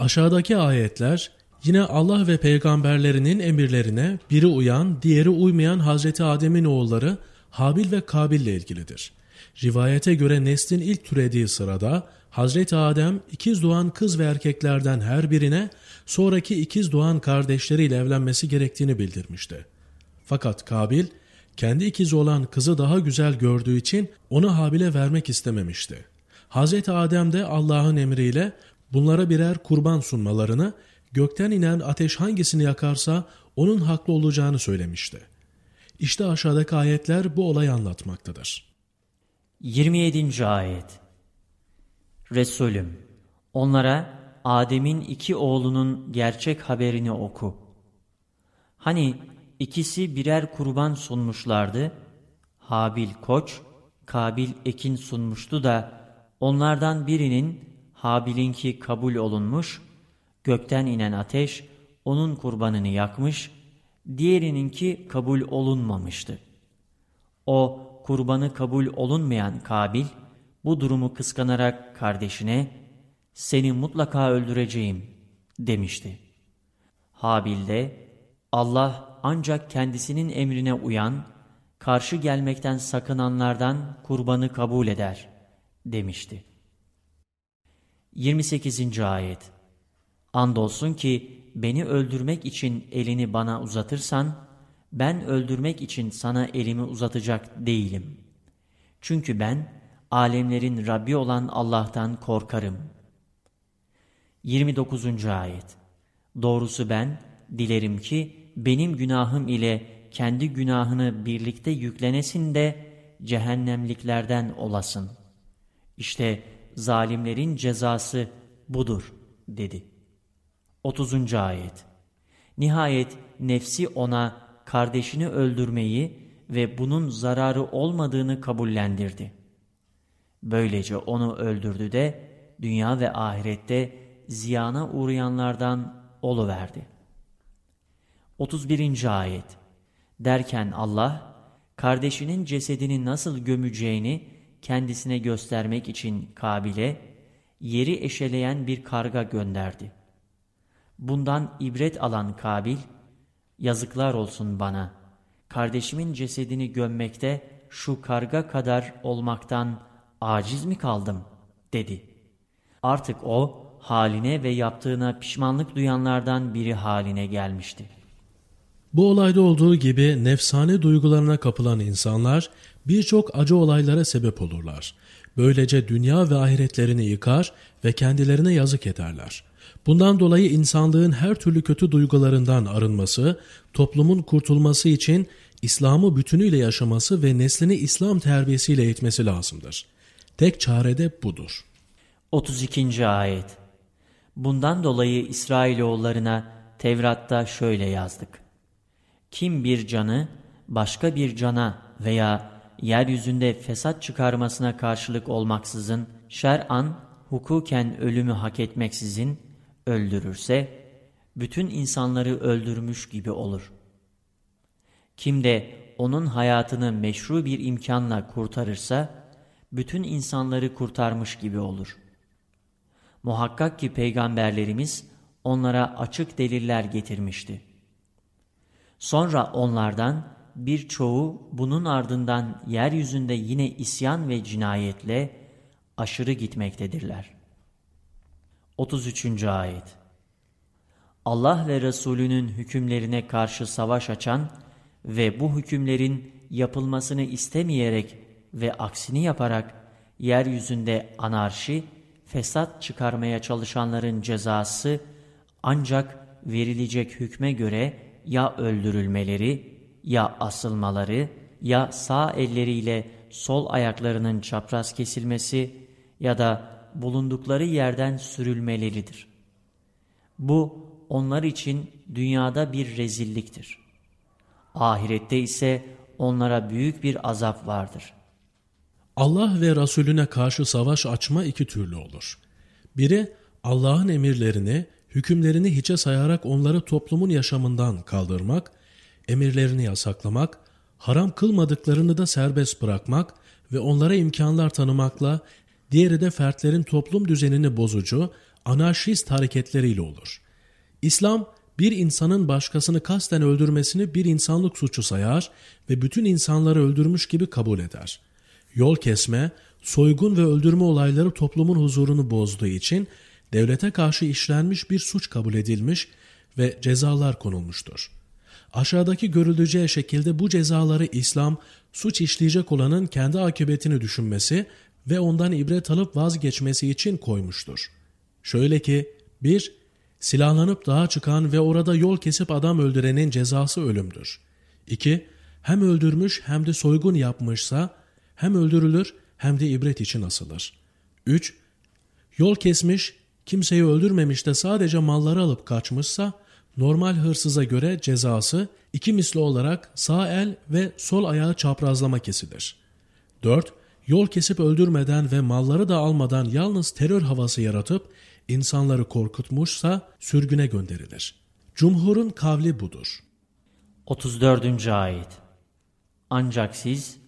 Aşağıdaki ayetler yine Allah ve peygamberlerinin emirlerine biri uyan, diğeri uymayan Hazreti Adem'in oğulları Habil ve Kabil ile ilgilidir. Rivayete göre neslin ilk türediği sırada Hazreti Adem ikiz doğan kız ve erkeklerden her birine sonraki ikiz doğan kardeşleriyle evlenmesi gerektiğini bildirmişti. Fakat Kabil kendi ikizi olan kızı daha güzel gördüğü için onu Habil'e vermek istememişti. Hz. Adem de Allah'ın emriyle bunlara birer kurban sunmalarını, gökten inen ateş hangisini yakarsa onun haklı olacağını söylemişti. İşte aşağıdaki ayetler bu olayı anlatmaktadır. 27. Ayet Resulüm, onlara Adem'in iki oğlunun gerçek haberini oku. Hani ikisi birer kurban sunmuşlardı, Habil koç, Kabil ekin sunmuştu da onlardan birinin Habil'inki kabul olunmuş, gökten inen ateş onun kurbanını yakmış, diğerininki kabul olunmamıştı. O kurbanı kabul olunmayan Kabil, bu durumu kıskanarak kardeşine, seni mutlaka öldüreceğim demişti. Habil de, Allah ancak kendisinin emrine uyan, karşı gelmekten sakınanlardan kurbanı kabul eder demişti. 28. Ayet Andolsun ki beni öldürmek için elini bana uzatırsan, ben öldürmek için sana elimi uzatacak değilim. Çünkü ben alemlerin Rabbi olan Allah'tan korkarım. 29. Ayet Doğrusu ben dilerim ki benim günahım ile kendi günahını birlikte yüklenesin de cehennemliklerden olasın. İşte zalimlerin cezası budur dedi. 30. Ayet Nihayet nefsi ona kardeşini öldürmeyi ve bunun zararı olmadığını kabullendirdi. Böylece onu öldürdü de dünya ve ahirette ziyana uğrayanlardan oluverdi. 31. Ayet Derken Allah, kardeşinin cesedini nasıl gömeceğini kendisine göstermek için Kabil'e, yeri eşeleyen bir karga gönderdi. Bundan ibret alan Kabil, yazıklar olsun bana, kardeşimin cesedini gömmekte şu karga kadar olmaktan aciz mi kaldım, dedi. Artık o, haline ve yaptığına pişmanlık duyanlardan biri haline gelmişti. Bu olayda olduğu gibi nefsane duygularına kapılan insanlar birçok acı olaylara sebep olurlar. Böylece dünya ve ahiretlerini yıkar ve kendilerine yazık ederler. Bundan dolayı insanlığın her türlü kötü duygularından arınması, toplumun kurtulması için İslam'ı bütünüyle yaşaması ve neslini İslam terbiyesiyle eğitmesi lazımdır. Tek çare de budur. 32. Ayet Bundan dolayı İsrailoğullarına Tevrat'ta şöyle yazdık. Kim bir canı başka bir cana veya yeryüzünde fesat çıkarmasına karşılık olmaksızın şer'an hukuken ölümü hak etmeksizin öldürürse bütün insanları öldürmüş gibi olur. Kim de onun hayatını meşru bir imkanla kurtarırsa bütün insanları kurtarmış gibi olur. Muhakkak ki peygamberlerimiz onlara açık deliller getirmişti. Sonra onlardan birçoğu bunun ardından yeryüzünde yine isyan ve cinayetle aşırı gitmektedirler. 33. Ayet Allah ve Resulünün hükümlerine karşı savaş açan ve bu hükümlerin yapılmasını istemeyerek ve aksini yaparak yeryüzünde anarşi, fesat çıkarmaya çalışanların cezası ancak verilecek hükme göre ya öldürülmeleri, ya asılmaları, ya sağ elleriyle sol ayaklarının çapraz kesilmesi ya da bulundukları yerden sürülmeleridir. Bu onlar için dünyada bir rezilliktir. Ahirette ise onlara büyük bir azap vardır. Allah ve Resulüne karşı savaş açma iki türlü olur. Biri Allah'ın emirlerini, hükümlerini hiçe sayarak onları toplumun yaşamından kaldırmak, emirlerini yasaklamak, haram kılmadıklarını da serbest bırakmak ve onlara imkanlar tanımakla, diğeri de fertlerin toplum düzenini bozucu, anarşist hareketleriyle olur. İslam, bir insanın başkasını kasten öldürmesini bir insanlık suçu sayar ve bütün insanları öldürmüş gibi kabul eder. Yol kesme, soygun ve öldürme olayları toplumun huzurunu bozduğu için devlete karşı işlenmiş bir suç kabul edilmiş ve cezalar konulmuştur. Aşağıdaki görüleceği şekilde bu cezaları İslam, suç işleyecek olanın kendi akıbetini düşünmesi ve ondan ibret alıp vazgeçmesi için koymuştur. Şöyle ki, 1. Silahlanıp dağa çıkan ve orada yol kesip adam öldürenin cezası ölümdür. 2. Hem öldürmüş hem de soygun yapmışsa hem öldürülür hem de ibret için asılır. 3. Yol kesmiş, kimseyi öldürmemiş de sadece malları alıp kaçmışsa normal hırsıza göre cezası iki misli olarak sağ el ve sol ayağı çaprazlama kesilir. 4. Yol kesip öldürmeden ve malları da almadan yalnız terör havası yaratıp insanları korkutmuşsa sürgüne gönderilir. Cumhurun kavli budur. 34. Ayet Ancak siz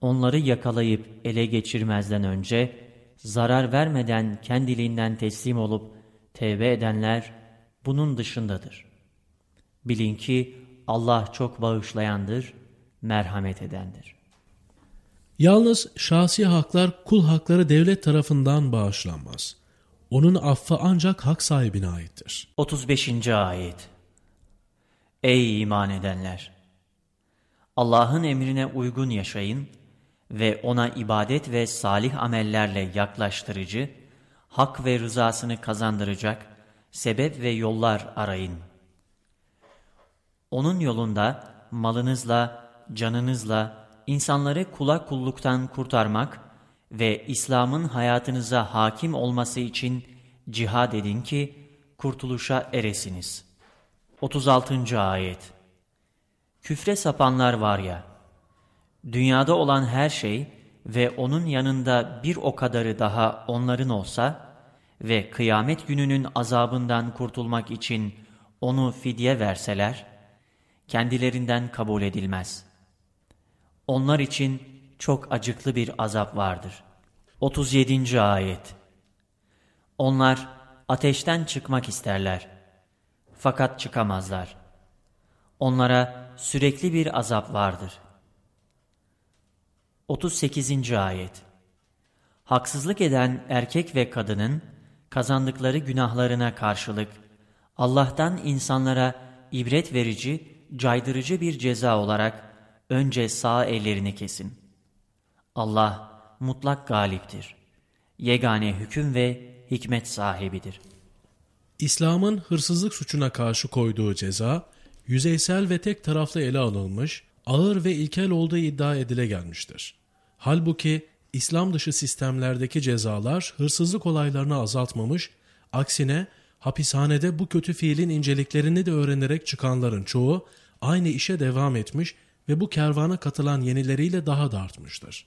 onları yakalayıp ele geçirmezden önce zarar vermeden kendiliğinden teslim olup tevbe edenler bunun dışındadır. Bilin ki Allah çok bağışlayandır, merhamet edendir. Yalnız şahsi haklar kul hakları devlet tarafından bağışlanmaz. Onun affı ancak hak sahibine aittir. 35. Ayet Ey iman edenler! Allah'ın emrine uygun yaşayın ve ona ibadet ve salih amellerle yaklaştırıcı, hak ve rızasını kazandıracak sebep ve yollar arayın. Onun yolunda malınızla, canınızla insanları kula kulluktan kurtarmak ve İslam'ın hayatınıza hakim olması için cihad edin ki kurtuluşa eresiniz. 36. Ayet Küfre sapanlar var ya, dünyada olan her şey ve onun yanında bir o kadarı daha onların olsa ve kıyamet gününün azabından kurtulmak için onu fidye verseler, kendilerinden kabul edilmez. Onlar için çok acıklı bir azap vardır. 37. Ayet Onlar ateşten çıkmak isterler. Fakat çıkamazlar. Onlara sürekli bir azap vardır. 38. Ayet Haksızlık eden erkek ve kadının kazandıkları günahlarına karşılık Allah'tan insanlara ibret verici, caydırıcı bir ceza olarak önce sağ ellerini kesin. Allah mutlak galiptir. Yegane hüküm ve hikmet sahibidir. İslam'ın hırsızlık suçuna karşı koyduğu ceza, yüzeysel ve tek taraflı ele alınmış, ağır ve ilkel olduğu iddia edile gelmiştir. Halbuki İslam dışı sistemlerdeki cezalar hırsızlık olaylarını azaltmamış, aksine hapishanede bu kötü fiilin inceliklerini de öğrenerek çıkanların çoğu aynı işe devam etmiş ve bu kervana katılan yenileriyle daha da artmıştır.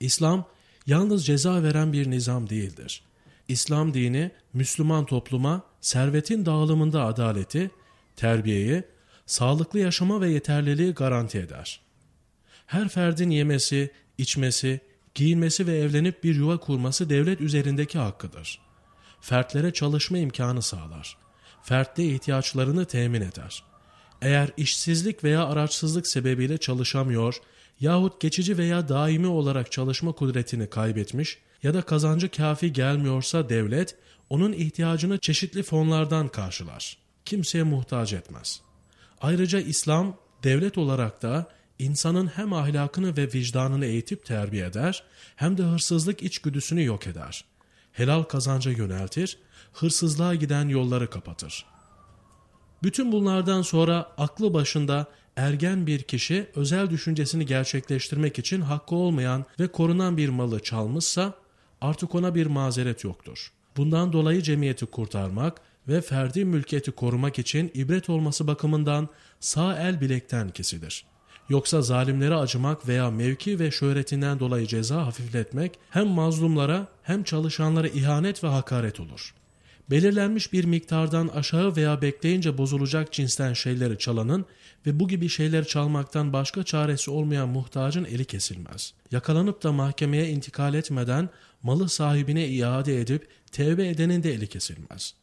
İslam yalnız ceza veren bir nizam değildir. İslam dini Müslüman topluma servetin dağılımında adaleti, terbiyeyi, sağlıklı yaşama ve yeterliliği garanti eder. Her ferdin yemesi, içmesi, giyinmesi ve evlenip bir yuva kurması devlet üzerindeki hakkıdır. Fertlere çalışma imkanı sağlar. Fertte ihtiyaçlarını temin eder. Eğer işsizlik veya araçsızlık sebebiyle çalışamıyor yahut geçici veya daimi olarak çalışma kudretini kaybetmiş ya da kazancı kafi gelmiyorsa devlet onun ihtiyacını çeşitli fonlardan karşılar. Kimseye muhtaç etmez. Ayrıca İslam devlet olarak da insanın hem ahlakını ve vicdanını eğitip terbiye eder hem de hırsızlık içgüdüsünü yok eder. Helal kazanca yöneltir, hırsızlığa giden yolları kapatır. Bütün bunlardan sonra aklı başında ergen bir kişi özel düşüncesini gerçekleştirmek için hakkı olmayan ve korunan bir malı çalmışsa artık ona bir mazeret yoktur. Bundan dolayı cemiyeti kurtarmak ve ferdi mülkiyeti korumak için ibret olması bakımından sağ el bilekten kesilir. Yoksa zalimlere acımak veya mevki ve şöhretinden dolayı ceza hafifletmek hem mazlumlara hem çalışanlara ihanet ve hakaret olur. Belirlenmiş bir miktardan aşağı veya bekleyince bozulacak cinsten şeyleri çalanın ve bu gibi şeyleri çalmaktan başka çaresi olmayan muhtacın eli kesilmez. Yakalanıp da mahkemeye intikal etmeden malı sahibine iade edip tevbe edenin de eli kesilmez.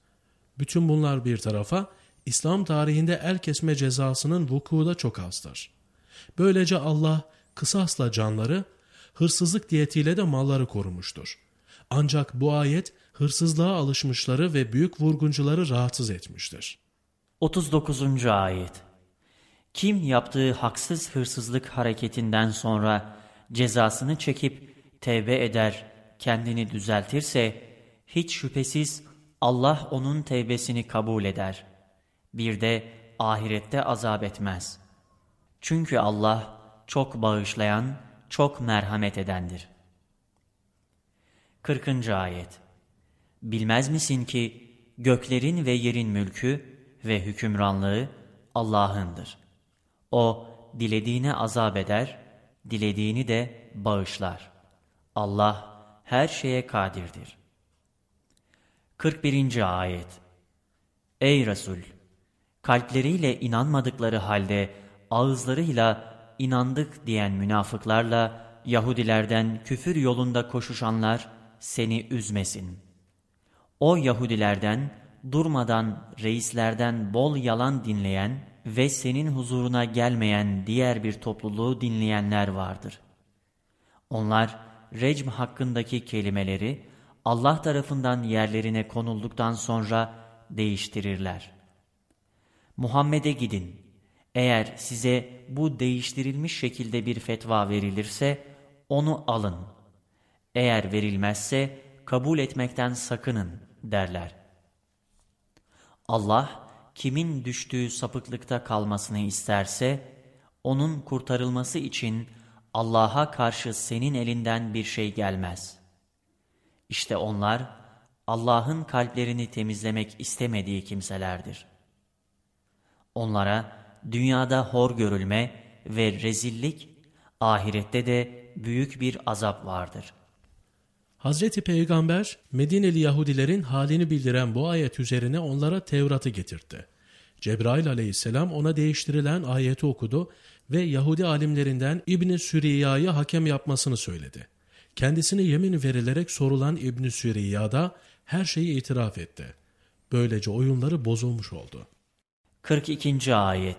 Bütün bunlar bir tarafa, İslam tarihinde el kesme cezasının vuku da çok azdır. Böylece Allah kısasla canları, hırsızlık diyetiyle de malları korumuştur. Ancak bu ayet hırsızlığa alışmışları ve büyük vurguncuları rahatsız etmiştir. 39. Ayet Kim yaptığı haksız hırsızlık hareketinden sonra cezasını çekip tevbe eder, kendini düzeltirse, hiç şüphesiz Allah onun tevbesini kabul eder. Bir de ahirette azap etmez. Çünkü Allah çok bağışlayan, çok merhamet edendir. 40. Ayet Bilmez misin ki göklerin ve yerin mülkü ve hükümranlığı Allah'ındır. O dilediğine azap eder, dilediğini de bağışlar. Allah her şeye kadirdir. 41. Ayet Ey Resul! Kalpleriyle inanmadıkları halde ağızlarıyla inandık diyen münafıklarla Yahudilerden küfür yolunda koşuşanlar seni üzmesin. O Yahudilerden durmadan reislerden bol yalan dinleyen ve senin huzuruna gelmeyen diğer bir topluluğu dinleyenler vardır. Onlar recm hakkındaki kelimeleri Allah tarafından yerlerine konulduktan sonra değiştirirler. Muhammed'e gidin. Eğer size bu değiştirilmiş şekilde bir fetva verilirse onu alın. Eğer verilmezse kabul etmekten sakının derler. Allah kimin düştüğü sapıklıkta kalmasını isterse onun kurtarılması için Allah'a karşı senin elinden bir şey gelmez. İşte onlar Allah'ın kalplerini temizlemek istemediği kimselerdir. Onlara dünyada hor görülme ve rezillik, ahirette de büyük bir azap vardır. Hazreti Peygamber Medineli Yahudilerin halini bildiren bu ayet üzerine onlara Tevrat'ı getirdi. Cebrail aleyhisselam ona değiştirilen ayeti okudu ve Yahudi alimlerinden İbni Süriya'yı hakem yapmasını söyledi. Kendisine yemin verilerek sorulan İbni Süriya da her şeyi itiraf etti. Böylece oyunları bozulmuş oldu. 42. Ayet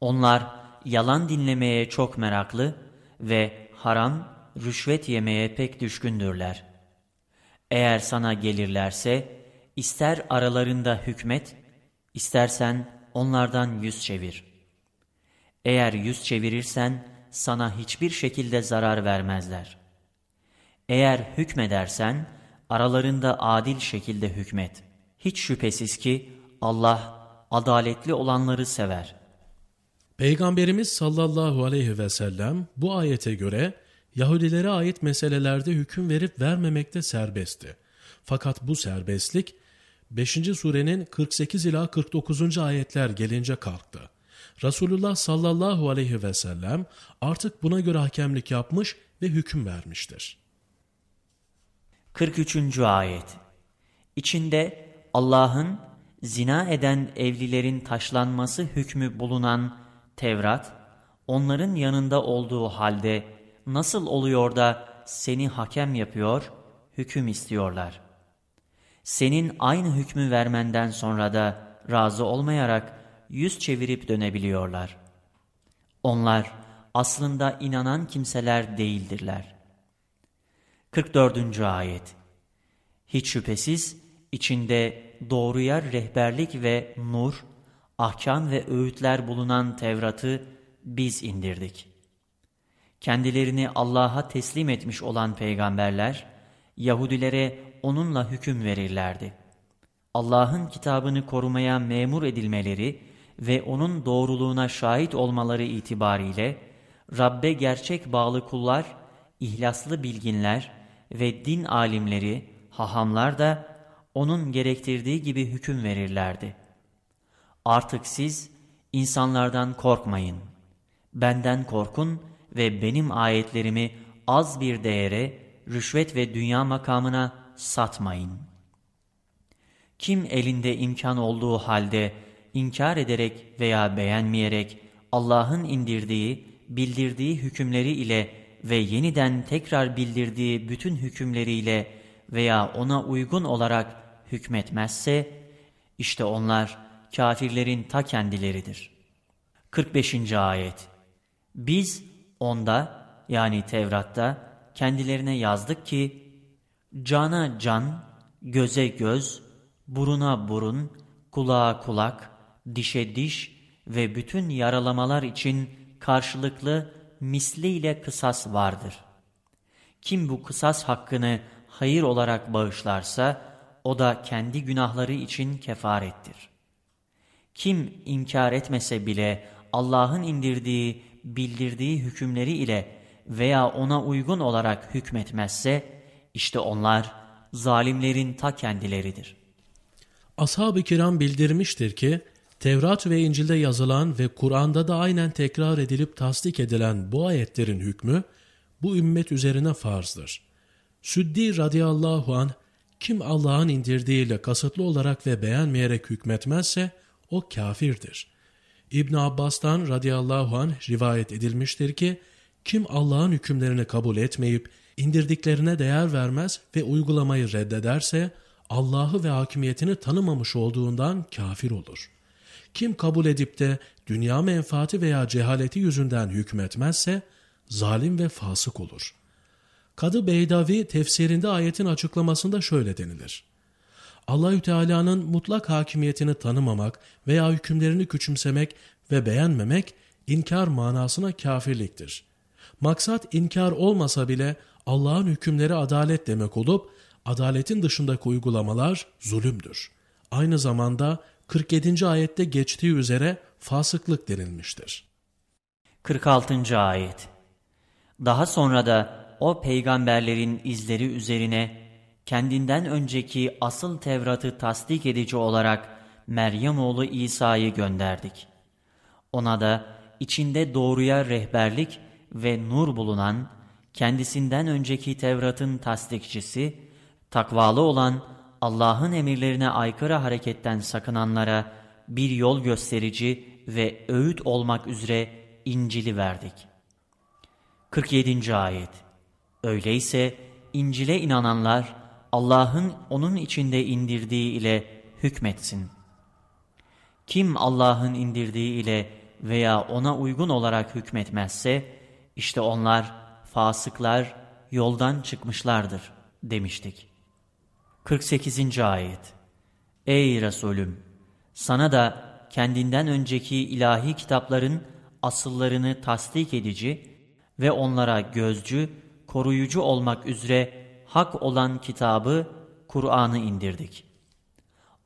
Onlar yalan dinlemeye çok meraklı ve haram, rüşvet yemeye pek düşkündürler. Eğer sana gelirlerse, ister aralarında hükmet, istersen onlardan yüz çevir. Eğer yüz çevirirsen, sana hiçbir şekilde zarar vermezler. Eğer hükmedersen, aralarında adil şekilde hükmet. Hiç şüphesiz ki Allah adaletli olanları sever. Peygamberimiz sallallahu aleyhi ve sellem bu ayete göre Yahudilere ait meselelerde hüküm verip vermemekte serbestti. Fakat bu serbestlik 5. surenin 48 ila 49. ayetler gelince kalktı. Resulullah sallallahu aleyhi ve sellem artık buna göre hakemlik yapmış ve hüküm vermiştir. 43. ayet İçinde Allah'ın zina eden evlilerin taşlanması hükmü bulunan Tevrat, onların yanında olduğu halde nasıl oluyor da seni hakem yapıyor, hüküm istiyorlar. Senin aynı hükmü vermenden sonra da razı olmayarak yüz çevirip dönebiliyorlar. Onlar aslında inanan kimseler değildirler. 44. Ayet Hiç şüphesiz içinde doğruya rehberlik ve nur, ahkam ve öğütler bulunan Tevrat'ı biz indirdik. Kendilerini Allah'a teslim etmiş olan peygamberler, Yahudilere onunla hüküm verirlerdi. Allah'ın kitabını korumaya memur edilmeleri ve onun doğruluğuna şahit olmaları itibariyle, Rabbe gerçek bağlı kullar, ihlaslı bilginler ve din alimleri, hahamlar da onun gerektirdiği gibi hüküm verirlerdi. Artık siz insanlardan korkmayın. Benden korkun ve benim ayetlerimi az bir değere, rüşvet ve dünya makamına satmayın. Kim elinde imkan olduğu halde inkar ederek veya beğenmeyerek Allah'ın indirdiği, bildirdiği hükümleri ile ve yeniden tekrar bildirdiği bütün hükümleriyle veya ona uygun olarak hükmetmezse, işte onlar kafirlerin ta kendileridir. 45. Ayet Biz onda yani Tevrat'ta kendilerine yazdık ki, cana can, göze göz, buruna burun, kulağa kulak, dişe diş ve bütün yaralamalar için karşılıklı misliyle kısas vardır. Kim bu kısas hakkını hayır olarak bağışlarsa, o da kendi günahları için kefarettir. Kim inkar etmese bile Allah'ın indirdiği, bildirdiği hükümleri ile veya ona uygun olarak hükmetmezse, işte onlar zalimlerin ta kendileridir. Ashab-ı kiram bildirmiştir ki, Tevrat ve İncil'de yazılan ve Kur'an'da da aynen tekrar edilip tasdik edilen bu ayetlerin hükmü, bu ümmet üzerine farzdır. Süddi radıyallahu an kim Allah'ın indirdiğiyle kasıtlı olarak ve beğenmeyerek hükmetmezse o kafirdir. İbn Abbas'tan radıyallahu an rivayet edilmiştir ki kim Allah'ın hükümlerini kabul etmeyip indirdiklerine değer vermez ve uygulamayı reddederse Allah'ı ve hakimiyetini tanımamış olduğundan kafir olur. Kim kabul edip de dünya menfaati veya cehaleti yüzünden hükmetmezse zalim ve fasık olur. Kadı Beydavi tefsirinde ayetin açıklamasında şöyle denilir. Allahü Teala'nın mutlak hakimiyetini tanımamak veya hükümlerini küçümsemek ve beğenmemek inkar manasına kafirliktir. Maksat inkar olmasa bile Allah'ın hükümleri adalet demek olup adaletin dışındaki uygulamalar zulümdür. Aynı zamanda 47. ayette geçtiği üzere fasıklık denilmiştir. 46. ayet Daha sonra da o peygamberlerin izleri üzerine kendinden önceki asıl Tevrat'ı tasdik edici olarak Meryem oğlu İsa'yı gönderdik. Ona da içinde doğruya rehberlik ve nur bulunan, kendisinden önceki Tevrat'ın tasdikçisi, takvalı olan Allah'ın emirlerine aykırı hareketten sakınanlara bir yol gösterici ve öğüt olmak üzere İncil'i verdik. 47. Ayet Öyleyse İncil'e inananlar Allah'ın onun içinde indirdiği ile hükmetsin. Kim Allah'ın indirdiği ile veya ona uygun olarak hükmetmezse, işte onlar fasıklar yoldan çıkmışlardır demiştik. 48. Ayet Ey Resulüm! Sana da kendinden önceki ilahi kitapların asıllarını tasdik edici ve onlara gözcü, koruyucu olmak üzere hak olan kitabı, Kur'an'ı indirdik.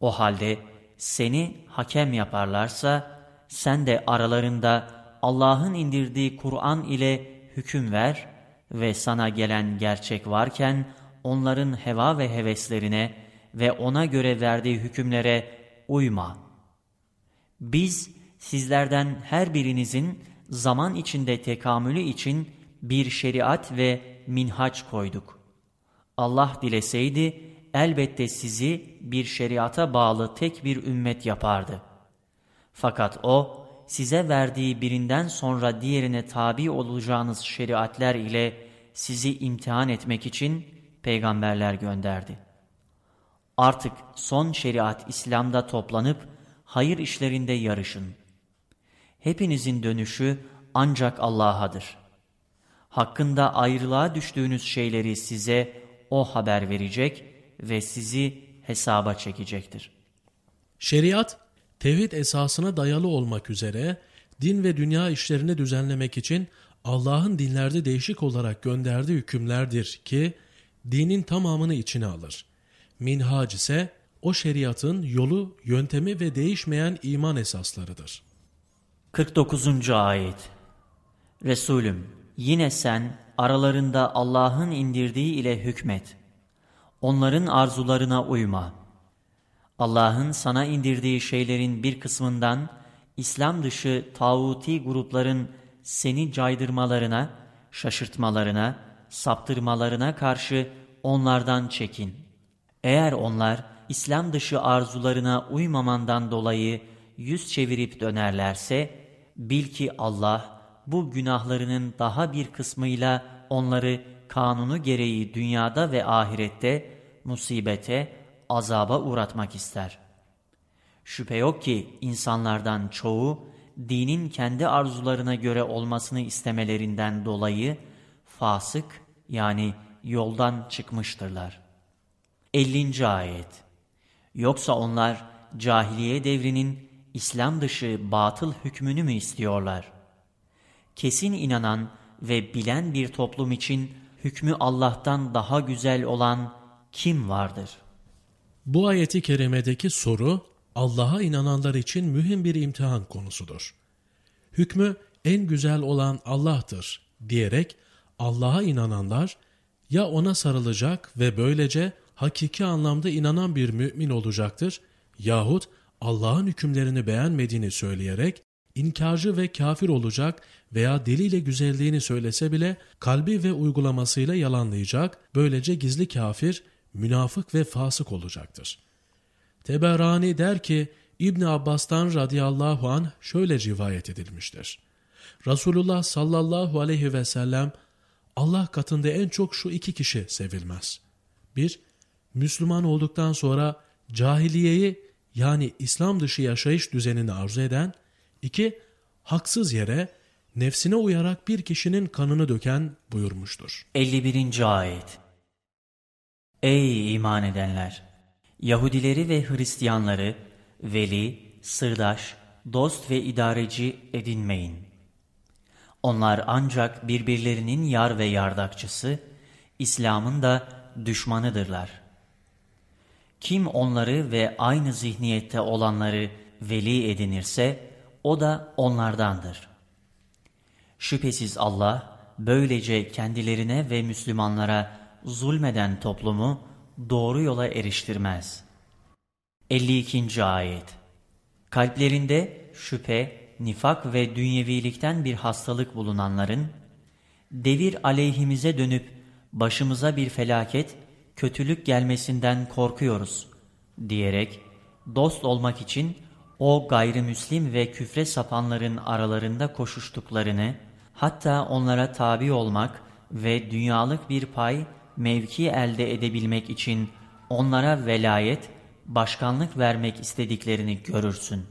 O halde seni hakem yaparlarsa, sen de aralarında Allah'ın indirdiği Kur'an ile hüküm ver ve sana gelen gerçek varken, onların heva ve heveslerine ve ona göre verdiği hükümlere uyma. Biz sizlerden her birinizin zaman içinde tekamülü için bir şeriat ve minhaç koyduk. Allah dileseydi elbette sizi bir şeriata bağlı tek bir ümmet yapardı. Fakat O size verdiği birinden sonra diğerine tabi olacağınız şeriatler ile sizi imtihan etmek için peygamberler gönderdi. Artık son şeriat İslam'da toplanıp hayır işlerinde yarışın. Hepinizin dönüşü ancak Allah'adır. Hakkında ayrılığa düştüğünüz şeyleri size O haber verecek ve sizi hesaba çekecektir. Şeriat, tevhid esasına dayalı olmak üzere din ve dünya işlerini düzenlemek için Allah'ın dinlerde değişik olarak gönderdiği hükümlerdir ki dinin tamamını içine alır. Minhac ise o şeriatın yolu, yöntemi ve değişmeyen iman esaslarıdır. 49. Ayet Resulüm yine sen aralarında Allah'ın indirdiği ile hükmet. Onların arzularına uyma. Allah'ın sana indirdiği şeylerin bir kısmından İslam dışı tağuti grupların seni caydırmalarına, şaşırtmalarına, saptırmalarına karşı onlardan çekin. Eğer onlar İslam dışı arzularına uymamandan dolayı yüz çevirip dönerlerse, bil ki Allah bu günahlarının daha bir kısmıyla onları kanunu gereği dünyada ve ahirette musibete, azaba uğratmak ister. Şüphe yok ki insanlardan çoğu, dinin kendi arzularına göre olmasını istemelerinden dolayı fasık yani yoldan çıkmıştırlar. 50. Ayet Yoksa onlar cahiliye devrinin İslam dışı batıl hükmünü mü istiyorlar? Kesin inanan ve bilen bir toplum için hükmü Allah'tan daha güzel olan kim vardır? Bu ayeti kerimedeki soru Allah'a inananlar için mühim bir imtihan konusudur. Hükmü en güzel olan Allah'tır diyerek Allah'a inananlar ya ona sarılacak ve böylece hakiki anlamda inanan bir mümin olacaktır yahut Allah'ın hükümlerini beğenmediğini söyleyerek inkarcı ve kafir olacak veya diliyle güzelliğini söylese bile kalbi ve uygulamasıyla yalanlayacak, böylece gizli kafir, münafık ve fasık olacaktır. Teberani der ki, İbn Abbas'tan radıyallahu an şöyle rivayet edilmiştir. Resulullah sallallahu aleyhi ve sellem Allah katında en çok şu iki kişi sevilmez. Bir, Müslüman olduktan sonra cahiliyeyi yani İslam dışı yaşayış düzenini arzu eden, iki, haksız yere nefsine uyarak bir kişinin kanını döken buyurmuştur. 51. Ayet Ey iman edenler! Yahudileri ve Hristiyanları veli, sırdaş, dost ve idareci edinmeyin. Onlar ancak birbirlerinin yar ve yardakçısı, İslam'ın da düşmanıdırlar. Kim onları ve aynı zihniyette olanları veli edinirse, o da onlardandır. Şüphesiz Allah, böylece kendilerine ve Müslümanlara zulmeden toplumu doğru yola eriştirmez. 52. Ayet Kalplerinde şüphe, nifak ve dünyevilikten bir hastalık bulunanların, devir aleyhimize dönüp başımıza bir felaket, kötülük gelmesinden korkuyoruz diyerek dost olmak için o gayrimüslim ve küfre sapanların aralarında koşuştuklarını, hatta onlara tabi olmak ve dünyalık bir pay, mevki elde edebilmek için onlara velayet, başkanlık vermek istediklerini görürsün.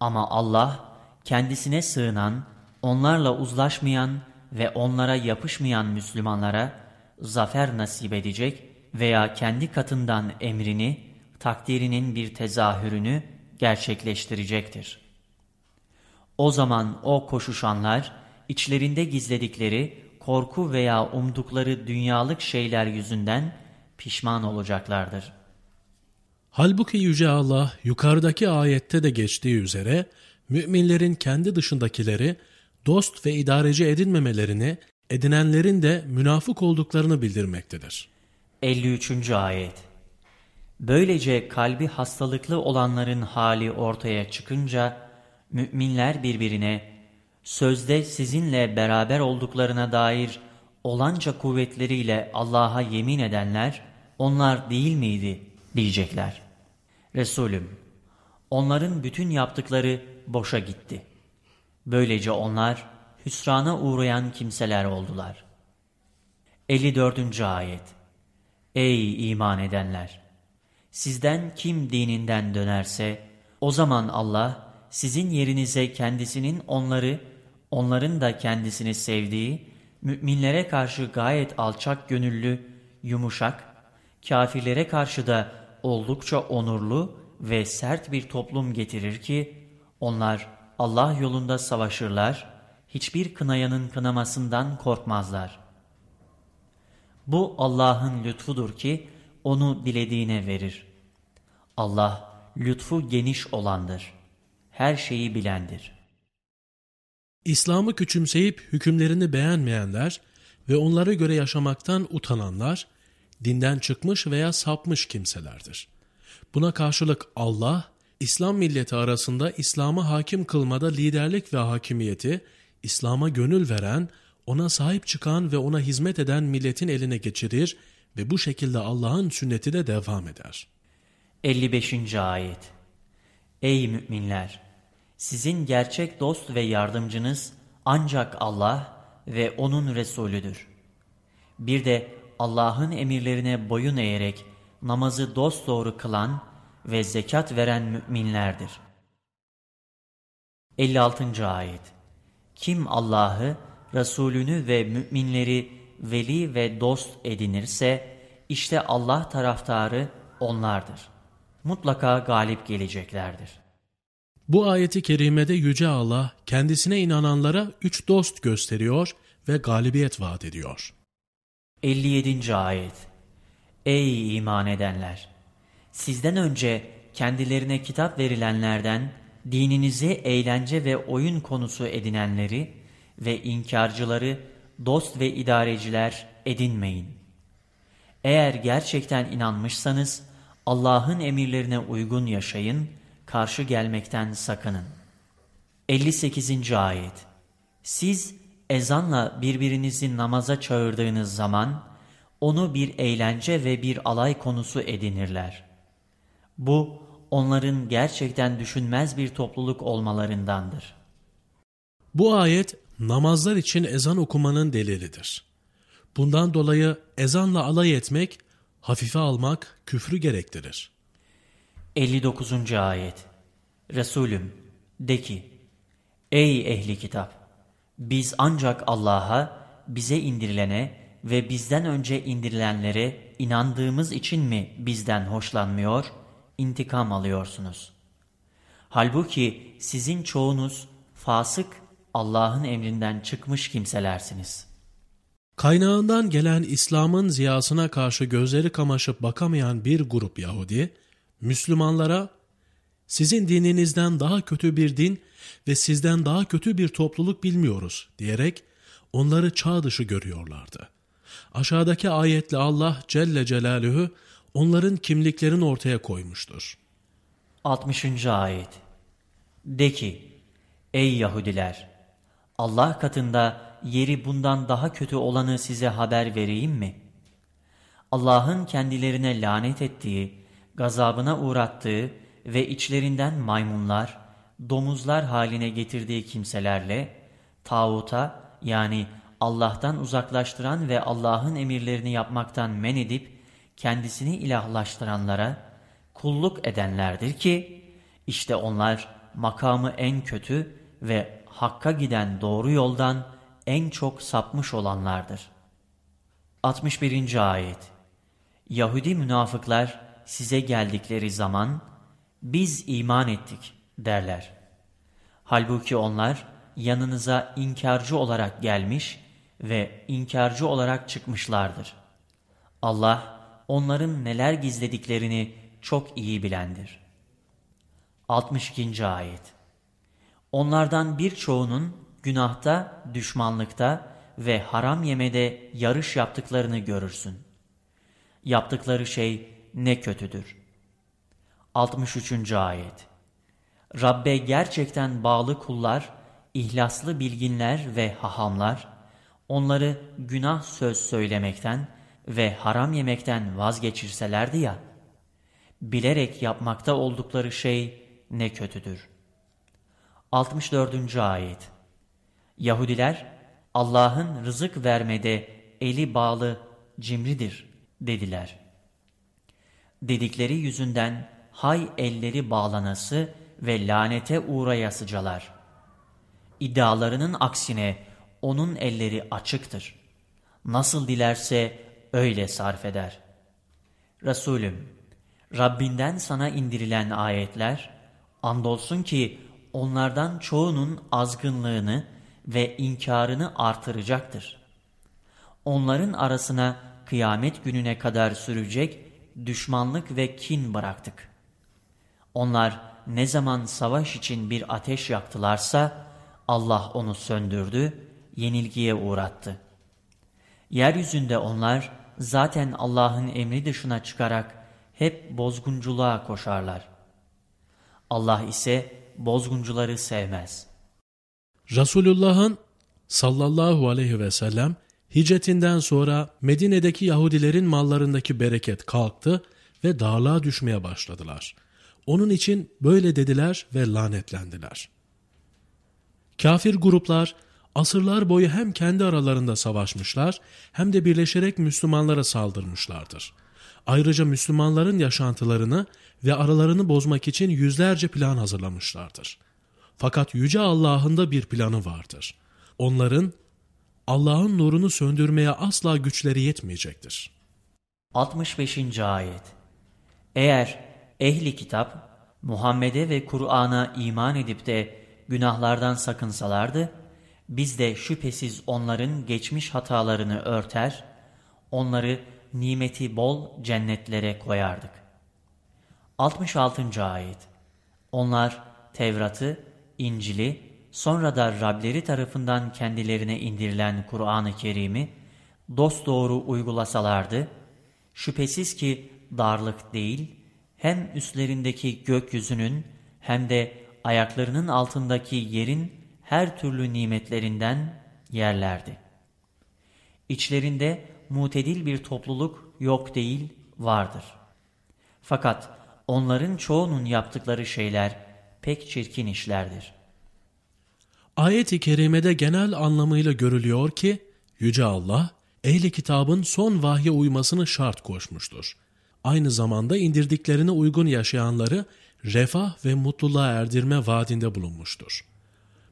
Ama Allah, kendisine sığınan, onlarla uzlaşmayan ve onlara yapışmayan Müslümanlara zafer nasip edecek veya kendi katından emrini, takdirinin bir tezahürünü gerçekleştirecektir. O zaman o koşuşanlar, içlerinde gizledikleri, korku veya umdukları dünyalık şeyler yüzünden pişman olacaklardır. Halbuki Yüce Allah yukarıdaki ayette de geçtiği üzere müminlerin kendi dışındakileri dost ve idareci edinmemelerini, edinenlerin de münafık olduklarını bildirmektedir. 53. Ayet Böylece kalbi hastalıklı olanların hali ortaya çıkınca, müminler birbirine, sözde sizinle beraber olduklarına dair olanca kuvvetleriyle Allah'a yemin edenler, onlar değil miydi diyecekler. Resulüm, onların bütün yaptıkları boşa gitti. Böylece onlar hüsrana uğrayan kimseler oldular. 54. Ayet Ey iman edenler! Sizden kim dininden dönerse, o zaman Allah sizin yerinize kendisinin onları, onların da kendisini sevdiği, müminlere karşı gayet alçak gönüllü, yumuşak, kafirlere karşı da oldukça onurlu ve sert bir toplum getirir ki, onlar Allah yolunda savaşırlar, hiçbir kınayanın kınamasından korkmazlar. Bu Allah'ın lütfudur ki, onu dilediğine verir. Allah lütfu geniş olandır. Her şeyi bilendir. İslam'ı küçümseyip hükümlerini beğenmeyenler ve onlara göre yaşamaktan utananlar, dinden çıkmış veya sapmış kimselerdir. Buna karşılık Allah, İslam milleti arasında İslam'a hakim kılmada liderlik ve hakimiyeti, İslam'a gönül veren, ona sahip çıkan ve ona hizmet eden milletin eline geçirir ve bu şekilde Allah'ın sünneti de devam eder. 55. Ayet Ey müminler! Sizin gerçek dost ve yardımcınız ancak Allah ve O'nun Resulüdür. Bir de Allah'ın emirlerine boyun eğerek namazı dosdoğru kılan ve zekat veren müminlerdir. 56. Ayet Kim Allah'ı, Resulünü ve müminleri veli ve dost edinirse, işte Allah taraftarı onlardır. Mutlaka galip geleceklerdir. Bu ayeti kerimede Yüce Allah kendisine inananlara üç dost gösteriyor ve galibiyet vaat ediyor. 57. Ayet Ey iman edenler! Sizden önce kendilerine kitap verilenlerden dininizi eğlence ve oyun konusu edinenleri ve inkarcıları dost ve idareciler edinmeyin. Eğer gerçekten inanmışsanız Allah'ın emirlerine uygun yaşayın, karşı gelmekten sakının. 58. Ayet Siz ezanla birbirinizi namaza çağırdığınız zaman onu bir eğlence ve bir alay konusu edinirler. Bu onların gerçekten düşünmez bir topluluk olmalarındandır. Bu ayet namazlar için ezan okumanın delilidir. Bundan dolayı ezanla alay etmek, hafife almak küfrü gerektirir. 59. Ayet Resulüm de ki, Ey ehli kitap! Biz ancak Allah'a, bize indirilene ve bizden önce indirilenlere inandığımız için mi bizden hoşlanmıyor, intikam alıyorsunuz? Halbuki sizin çoğunuz fasık, Allah'ın emrinden çıkmış kimselersiniz. Kaynağından gelen İslam'ın ziyasına karşı gözleri kamaşıp bakamayan bir grup Yahudi, Müslümanlara sizin dininizden daha kötü bir din ve sizden daha kötü bir topluluk bilmiyoruz diyerek onları çağ dışı görüyorlardı. Aşağıdaki ayetle Allah Celle Celaluhu onların kimliklerini ortaya koymuştur. 60. Ayet De ki, ey Yahudiler! Allah katında yeri bundan daha kötü olanı size haber vereyim mi? Allah'ın kendilerine lanet ettiği, gazabına uğrattığı ve içlerinden maymunlar, domuzlar haline getirdiği kimselerle, tağuta yani Allah'tan uzaklaştıran ve Allah'ın emirlerini yapmaktan men edip, kendisini ilahlaştıranlara kulluk edenlerdir ki, işte onlar makamı en kötü ve hakka giden doğru yoldan en çok sapmış olanlardır. 61. Ayet Yahudi münafıklar size geldikleri zaman, biz iman ettik derler. Halbuki onlar yanınıza inkarcı olarak gelmiş ve inkarcı olarak çıkmışlardır. Allah onların neler gizlediklerini çok iyi bilendir. 62. Ayet Onlardan birçoğunun günahta, düşmanlıkta ve haram yemede yarış yaptıklarını görürsün. Yaptıkları şey ne kötüdür. 63. Ayet Rabbe gerçekten bağlı kullar, ihlaslı bilginler ve hahamlar, onları günah söz söylemekten ve haram yemekten vazgeçirselerdi ya, bilerek yapmakta oldukları şey ne kötüdür. 64. Ayet Yahudiler, Allah'ın rızık vermede eli bağlı cimridir dediler. Dedikleri yüzünden hay elleri bağlanası ve lanete uğrayasıcalar. İddialarının aksine onun elleri açıktır. Nasıl dilerse öyle sarf eder. Resulüm, Rabbinden sana indirilen ayetler, andolsun ki onlardan çoğunun azgınlığını ve inkarını artıracaktır. Onların arasına kıyamet gününe kadar sürecek düşmanlık ve kin bıraktık. Onlar ne zaman savaş için bir ateş yaktılarsa Allah onu söndürdü, yenilgiye uğrattı. Yeryüzünde onlar zaten Allah'ın emri dışına çıkarak hep bozgunculuğa koşarlar. Allah ise bozguncuları sevmez. Resulullah'ın sallallahu aleyhi ve sellem hicretinden sonra Medine'deki Yahudilerin mallarındaki bereket kalktı ve dağlığa düşmeye başladılar. Onun için böyle dediler ve lanetlendiler. Kafir gruplar asırlar boyu hem kendi aralarında savaşmışlar hem de birleşerek Müslümanlara saldırmışlardır. Ayrıca Müslümanların yaşantılarını ve aralarını bozmak için yüzlerce plan hazırlamışlardır. Fakat Yüce Allah'ın da bir planı vardır. Onların Allah'ın nurunu söndürmeye asla güçleri yetmeyecektir. 65. Ayet Eğer ehli kitap Muhammed'e ve Kur'an'a iman edip de günahlardan sakınsalardı, biz de şüphesiz onların geçmiş hatalarını örter, onları nimeti bol cennetlere koyardık. 66. Ayet Onlar Tevrat'ı, İncil'i, sonra da Rableri tarafından kendilerine indirilen Kur'an-ı Kerim'i dosdoğru uygulasalardı, şüphesiz ki darlık değil, hem üstlerindeki gökyüzünün hem de ayaklarının altındaki yerin her türlü nimetlerinden yerlerdi. İçlerinde mutedil bir topluluk yok değil, vardır. Fakat onların çoğunun yaptıkları şeyler pek çirkin işlerdir. Ayet-i kerimede genel anlamıyla görülüyor ki, Yüce Allah, ehli kitabın son vahye uymasını şart koşmuştur. Aynı zamanda indirdiklerine uygun yaşayanları refah ve mutluluğa erdirme vaadinde bulunmuştur.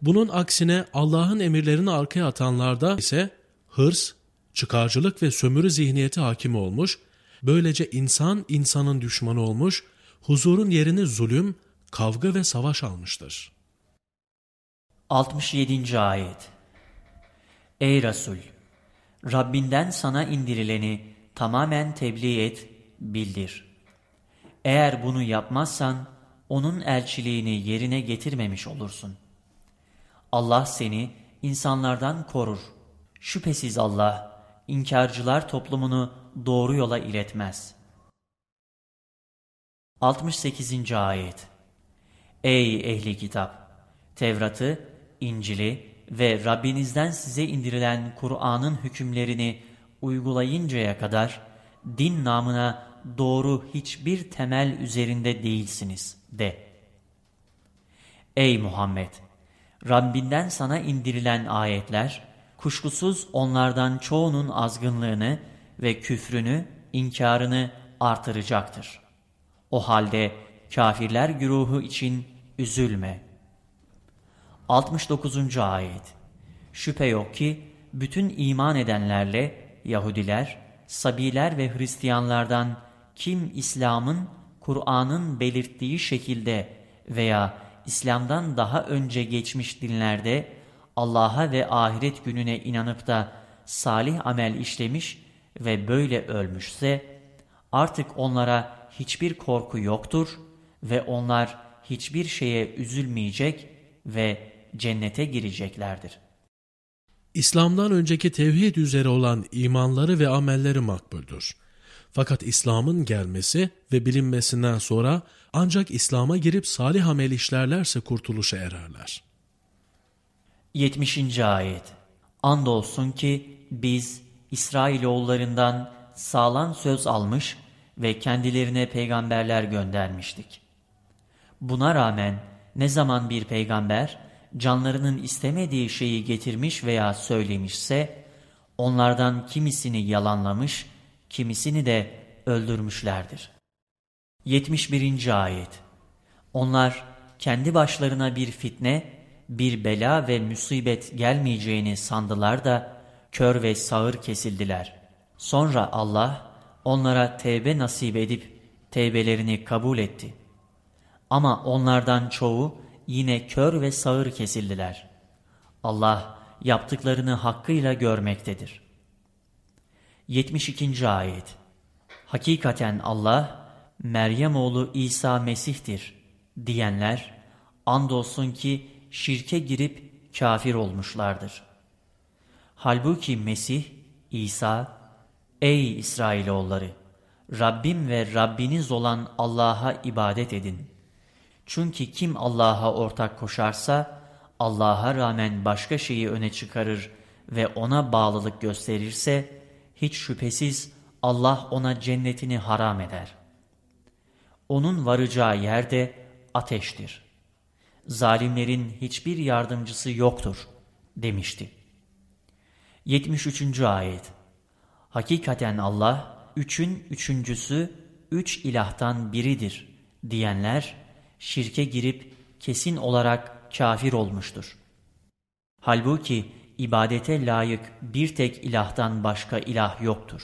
Bunun aksine Allah'ın emirlerini arkaya atanlarda ise hırs, çıkarcılık ve sömürü zihniyeti hakim olmuş, böylece insan insanın düşmanı olmuş, huzurun yerini zulüm, kavga ve savaş almıştır. 67. Ayet Ey Resul! Rabbinden sana indirileni tamamen tebliğ et, bildir. Eğer bunu yapmazsan, onun elçiliğini yerine getirmemiş olursun. Allah seni insanlardan korur. Şüphesiz Allah, inkarcılar toplumunu doğru yola iletmez. 68. Ayet Ey ehli kitap! Tevrat'ı, İncil'i ve Rabbinizden size indirilen Kur'an'ın hükümlerini uygulayıncaya kadar din namına doğru hiçbir temel üzerinde değilsiniz de. Ey Muhammed! Rabbinden sana indirilen ayetler, kuşkusuz onlardan çoğunun azgınlığını ve küfrünü, inkarını artıracaktır. O halde kafirler güruhu için üzülme. 69. Ayet Şüphe yok ki bütün iman edenlerle Yahudiler, Sabiler ve Hristiyanlardan kim İslam'ın, Kur'an'ın belirttiği şekilde veya İslam'dan daha önce geçmiş dinlerde Allah'a ve ahiret gününe inanıp da salih amel işlemiş ve böyle ölmüşse artık onlara hiçbir korku yoktur ve onlar hiçbir şeye üzülmeyecek ve cennete gireceklerdir. İslam'dan önceki tevhid üzere olan imanları ve amelleri makbuldür. Fakat İslam'ın gelmesi ve bilinmesinden sonra ancak İslam'a girip salih amel işlerlerse kurtuluşa ererler. 70. Ayet Andolsun ki biz İsrailoğullarından sağlam söz almış ve kendilerine peygamberler göndermiştik. Buna rağmen ne zaman bir peygamber canlarının istemediği şeyi getirmiş veya söylemişse onlardan kimisini yalanlamış, kimisini de öldürmüşlerdir. 71. Ayet Onlar kendi başlarına bir fitne, bir bela ve musibet gelmeyeceğini sandılar da kör ve sağır kesildiler. Sonra Allah onlara tevbe nasip edip tevbelerini kabul etti. Ama onlardan çoğu yine kör ve sağır kesildiler. Allah yaptıklarını hakkıyla görmektedir. 72. Ayet Hakikaten Allah, Meryem oğlu İsa Mesih'tir diyenler, andolsun ki şirke girip kafir olmuşlardır. Halbuki Mesih, İsa, Ey İsrailoğulları! Rabbim ve Rabbiniz olan Allah'a ibadet edin. Çünkü kim Allah'a ortak koşarsa, Allah'a rağmen başka şeyi öne çıkarır ve ona bağlılık gösterirse, hiç şüphesiz Allah ona cennetini haram eder. Onun varacağı yerde ateştir. Zalimlerin hiçbir yardımcısı yoktur demişti. 73. Ayet Hakikaten Allah, üçün üçüncüsü, üç ilahtan biridir diyenler, şirke girip kesin olarak kafir olmuştur. Halbuki ibadete layık bir tek ilahtan başka ilah yoktur.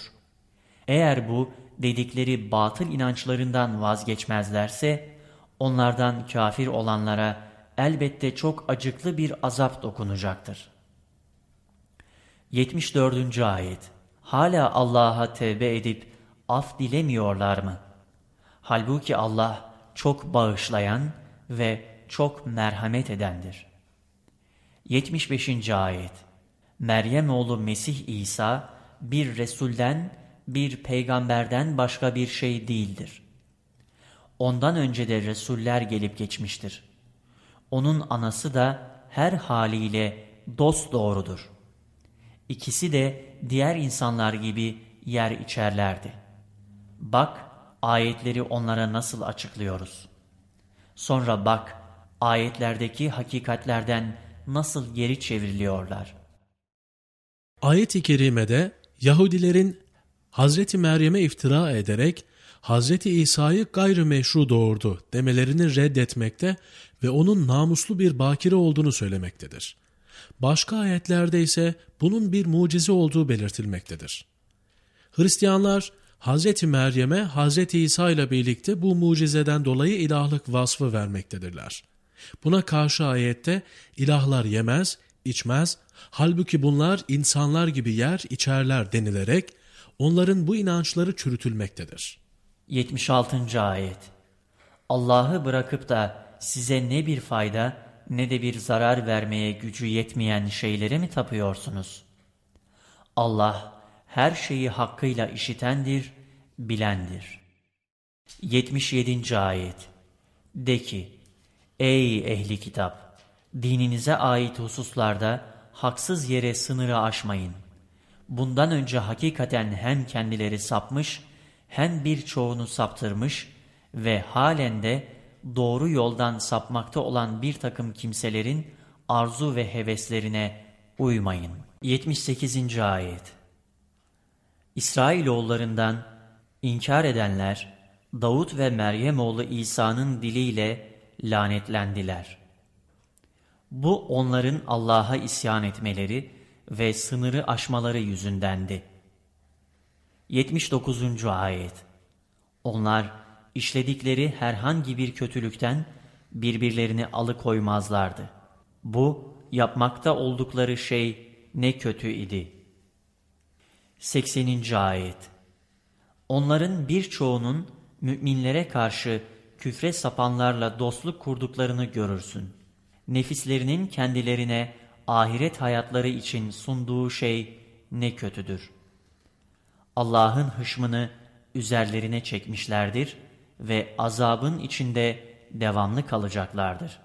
Eğer bu dedikleri batıl inançlarından vazgeçmezlerse, onlardan kafir olanlara elbette çok acıklı bir azap dokunacaktır. 74. Ayet Hala Allah'a tevbe edip af dilemiyorlar mı? Halbuki Allah çok bağışlayan ve çok merhamet edendir. 75. Ayet Meryem oğlu Mesih İsa bir Resulden, bir peygamberden başka bir şey değildir. Ondan önce de Resuller gelip geçmiştir. Onun anası da her haliyle dost doğrudur. İkisi de diğer insanlar gibi yer içerlerdi. Bak, ayetleri onlara nasıl açıklıyoruz. Sonra bak, ayetlerdeki hakikatlerden nasıl geri çevriliyorlar. Ayet-i Kerime'de Yahudilerin Hazreti Meryem'e iftira ederek Hazreti İsa'yı gayrimeşru doğurdu demelerini reddetmekte ve onun namuslu bir bakire olduğunu söylemektedir. Başka ayetlerde ise bunun bir mucize olduğu belirtilmektedir. Hristiyanlar Hazreti Meryem'e Hazreti İsa ile birlikte bu mucizeden dolayı ilahlık vasfı vermektedirler. Buna karşı ayette ilahlar yemez, içmez, halbuki bunlar insanlar gibi yer, içerler denilerek onların bu inançları çürütülmektedir. 76. Ayet Allah'ı bırakıp da size ne bir fayda ne de bir zarar vermeye gücü yetmeyen şeylere mi tapıyorsunuz? Allah her şeyi hakkıyla işitendir, bilendir. 77. Ayet De ki, Ey ehli kitap! Dininize ait hususlarda haksız yere sınırı aşmayın. Bundan önce hakikaten hem kendileri sapmış, hem birçoğunu saptırmış ve halen de doğru yoldan sapmakta olan bir takım kimselerin arzu ve heveslerine uymayın. 78. Ayet İsrailoğullarından inkar edenler, Davut ve Meryem oğlu İsa'nın diliyle lanetlendiler. Bu onların Allah'a isyan etmeleri ve sınırı aşmaları yüzündendi. 79. Ayet Onlar işledikleri herhangi bir kötülükten birbirlerini alıkoymazlardı. Bu yapmakta oldukları şey ne kötü idi. 80. Ayet Onların birçoğunun müminlere karşı küfre sapanlarla dostluk kurduklarını görürsün. Nefislerinin kendilerine ahiret hayatları için sunduğu şey ne kötüdür. Allah'ın hışmını üzerlerine çekmişlerdir ve azabın içinde devamlı kalacaklardır.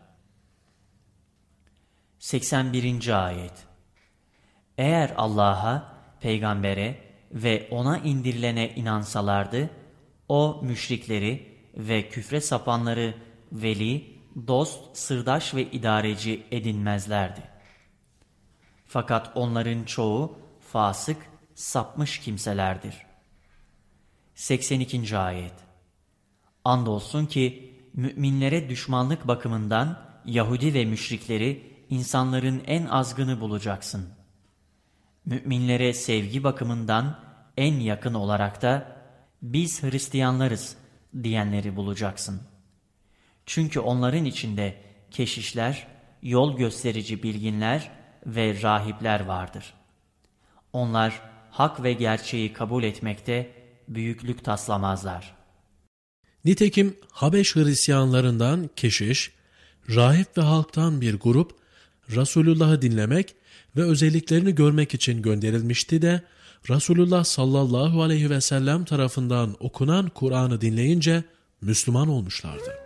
81. Ayet Eğer Allah'a, peygambere ve ona indirilene inansalardı, o müşrikleri ve küfre sapanları veli, dost, sırdaş ve idareci edinmezlerdi. Fakat onların çoğu fasık, sapmış kimselerdir. 82. Ayet Andolsun ki müminlere düşmanlık bakımından Yahudi ve müşrikleri insanların en azgını bulacaksın. Müminlere sevgi bakımından en yakın olarak da biz Hristiyanlarız diyenleri bulacaksın. Çünkü onların içinde keşişler, yol gösterici bilginler ve rahipler vardır. Onlar hak ve gerçeği kabul etmekte büyüklük taslamazlar. Nitekim Habeş Hristiyanlarından keşiş, rahip ve halktan bir grup Resulullah'ı dinlemek ve özelliklerini görmek için gönderilmişti de Resulullah sallallahu aleyhi ve sellem tarafından okunan Kur'an'ı dinleyince Müslüman olmuşlardı.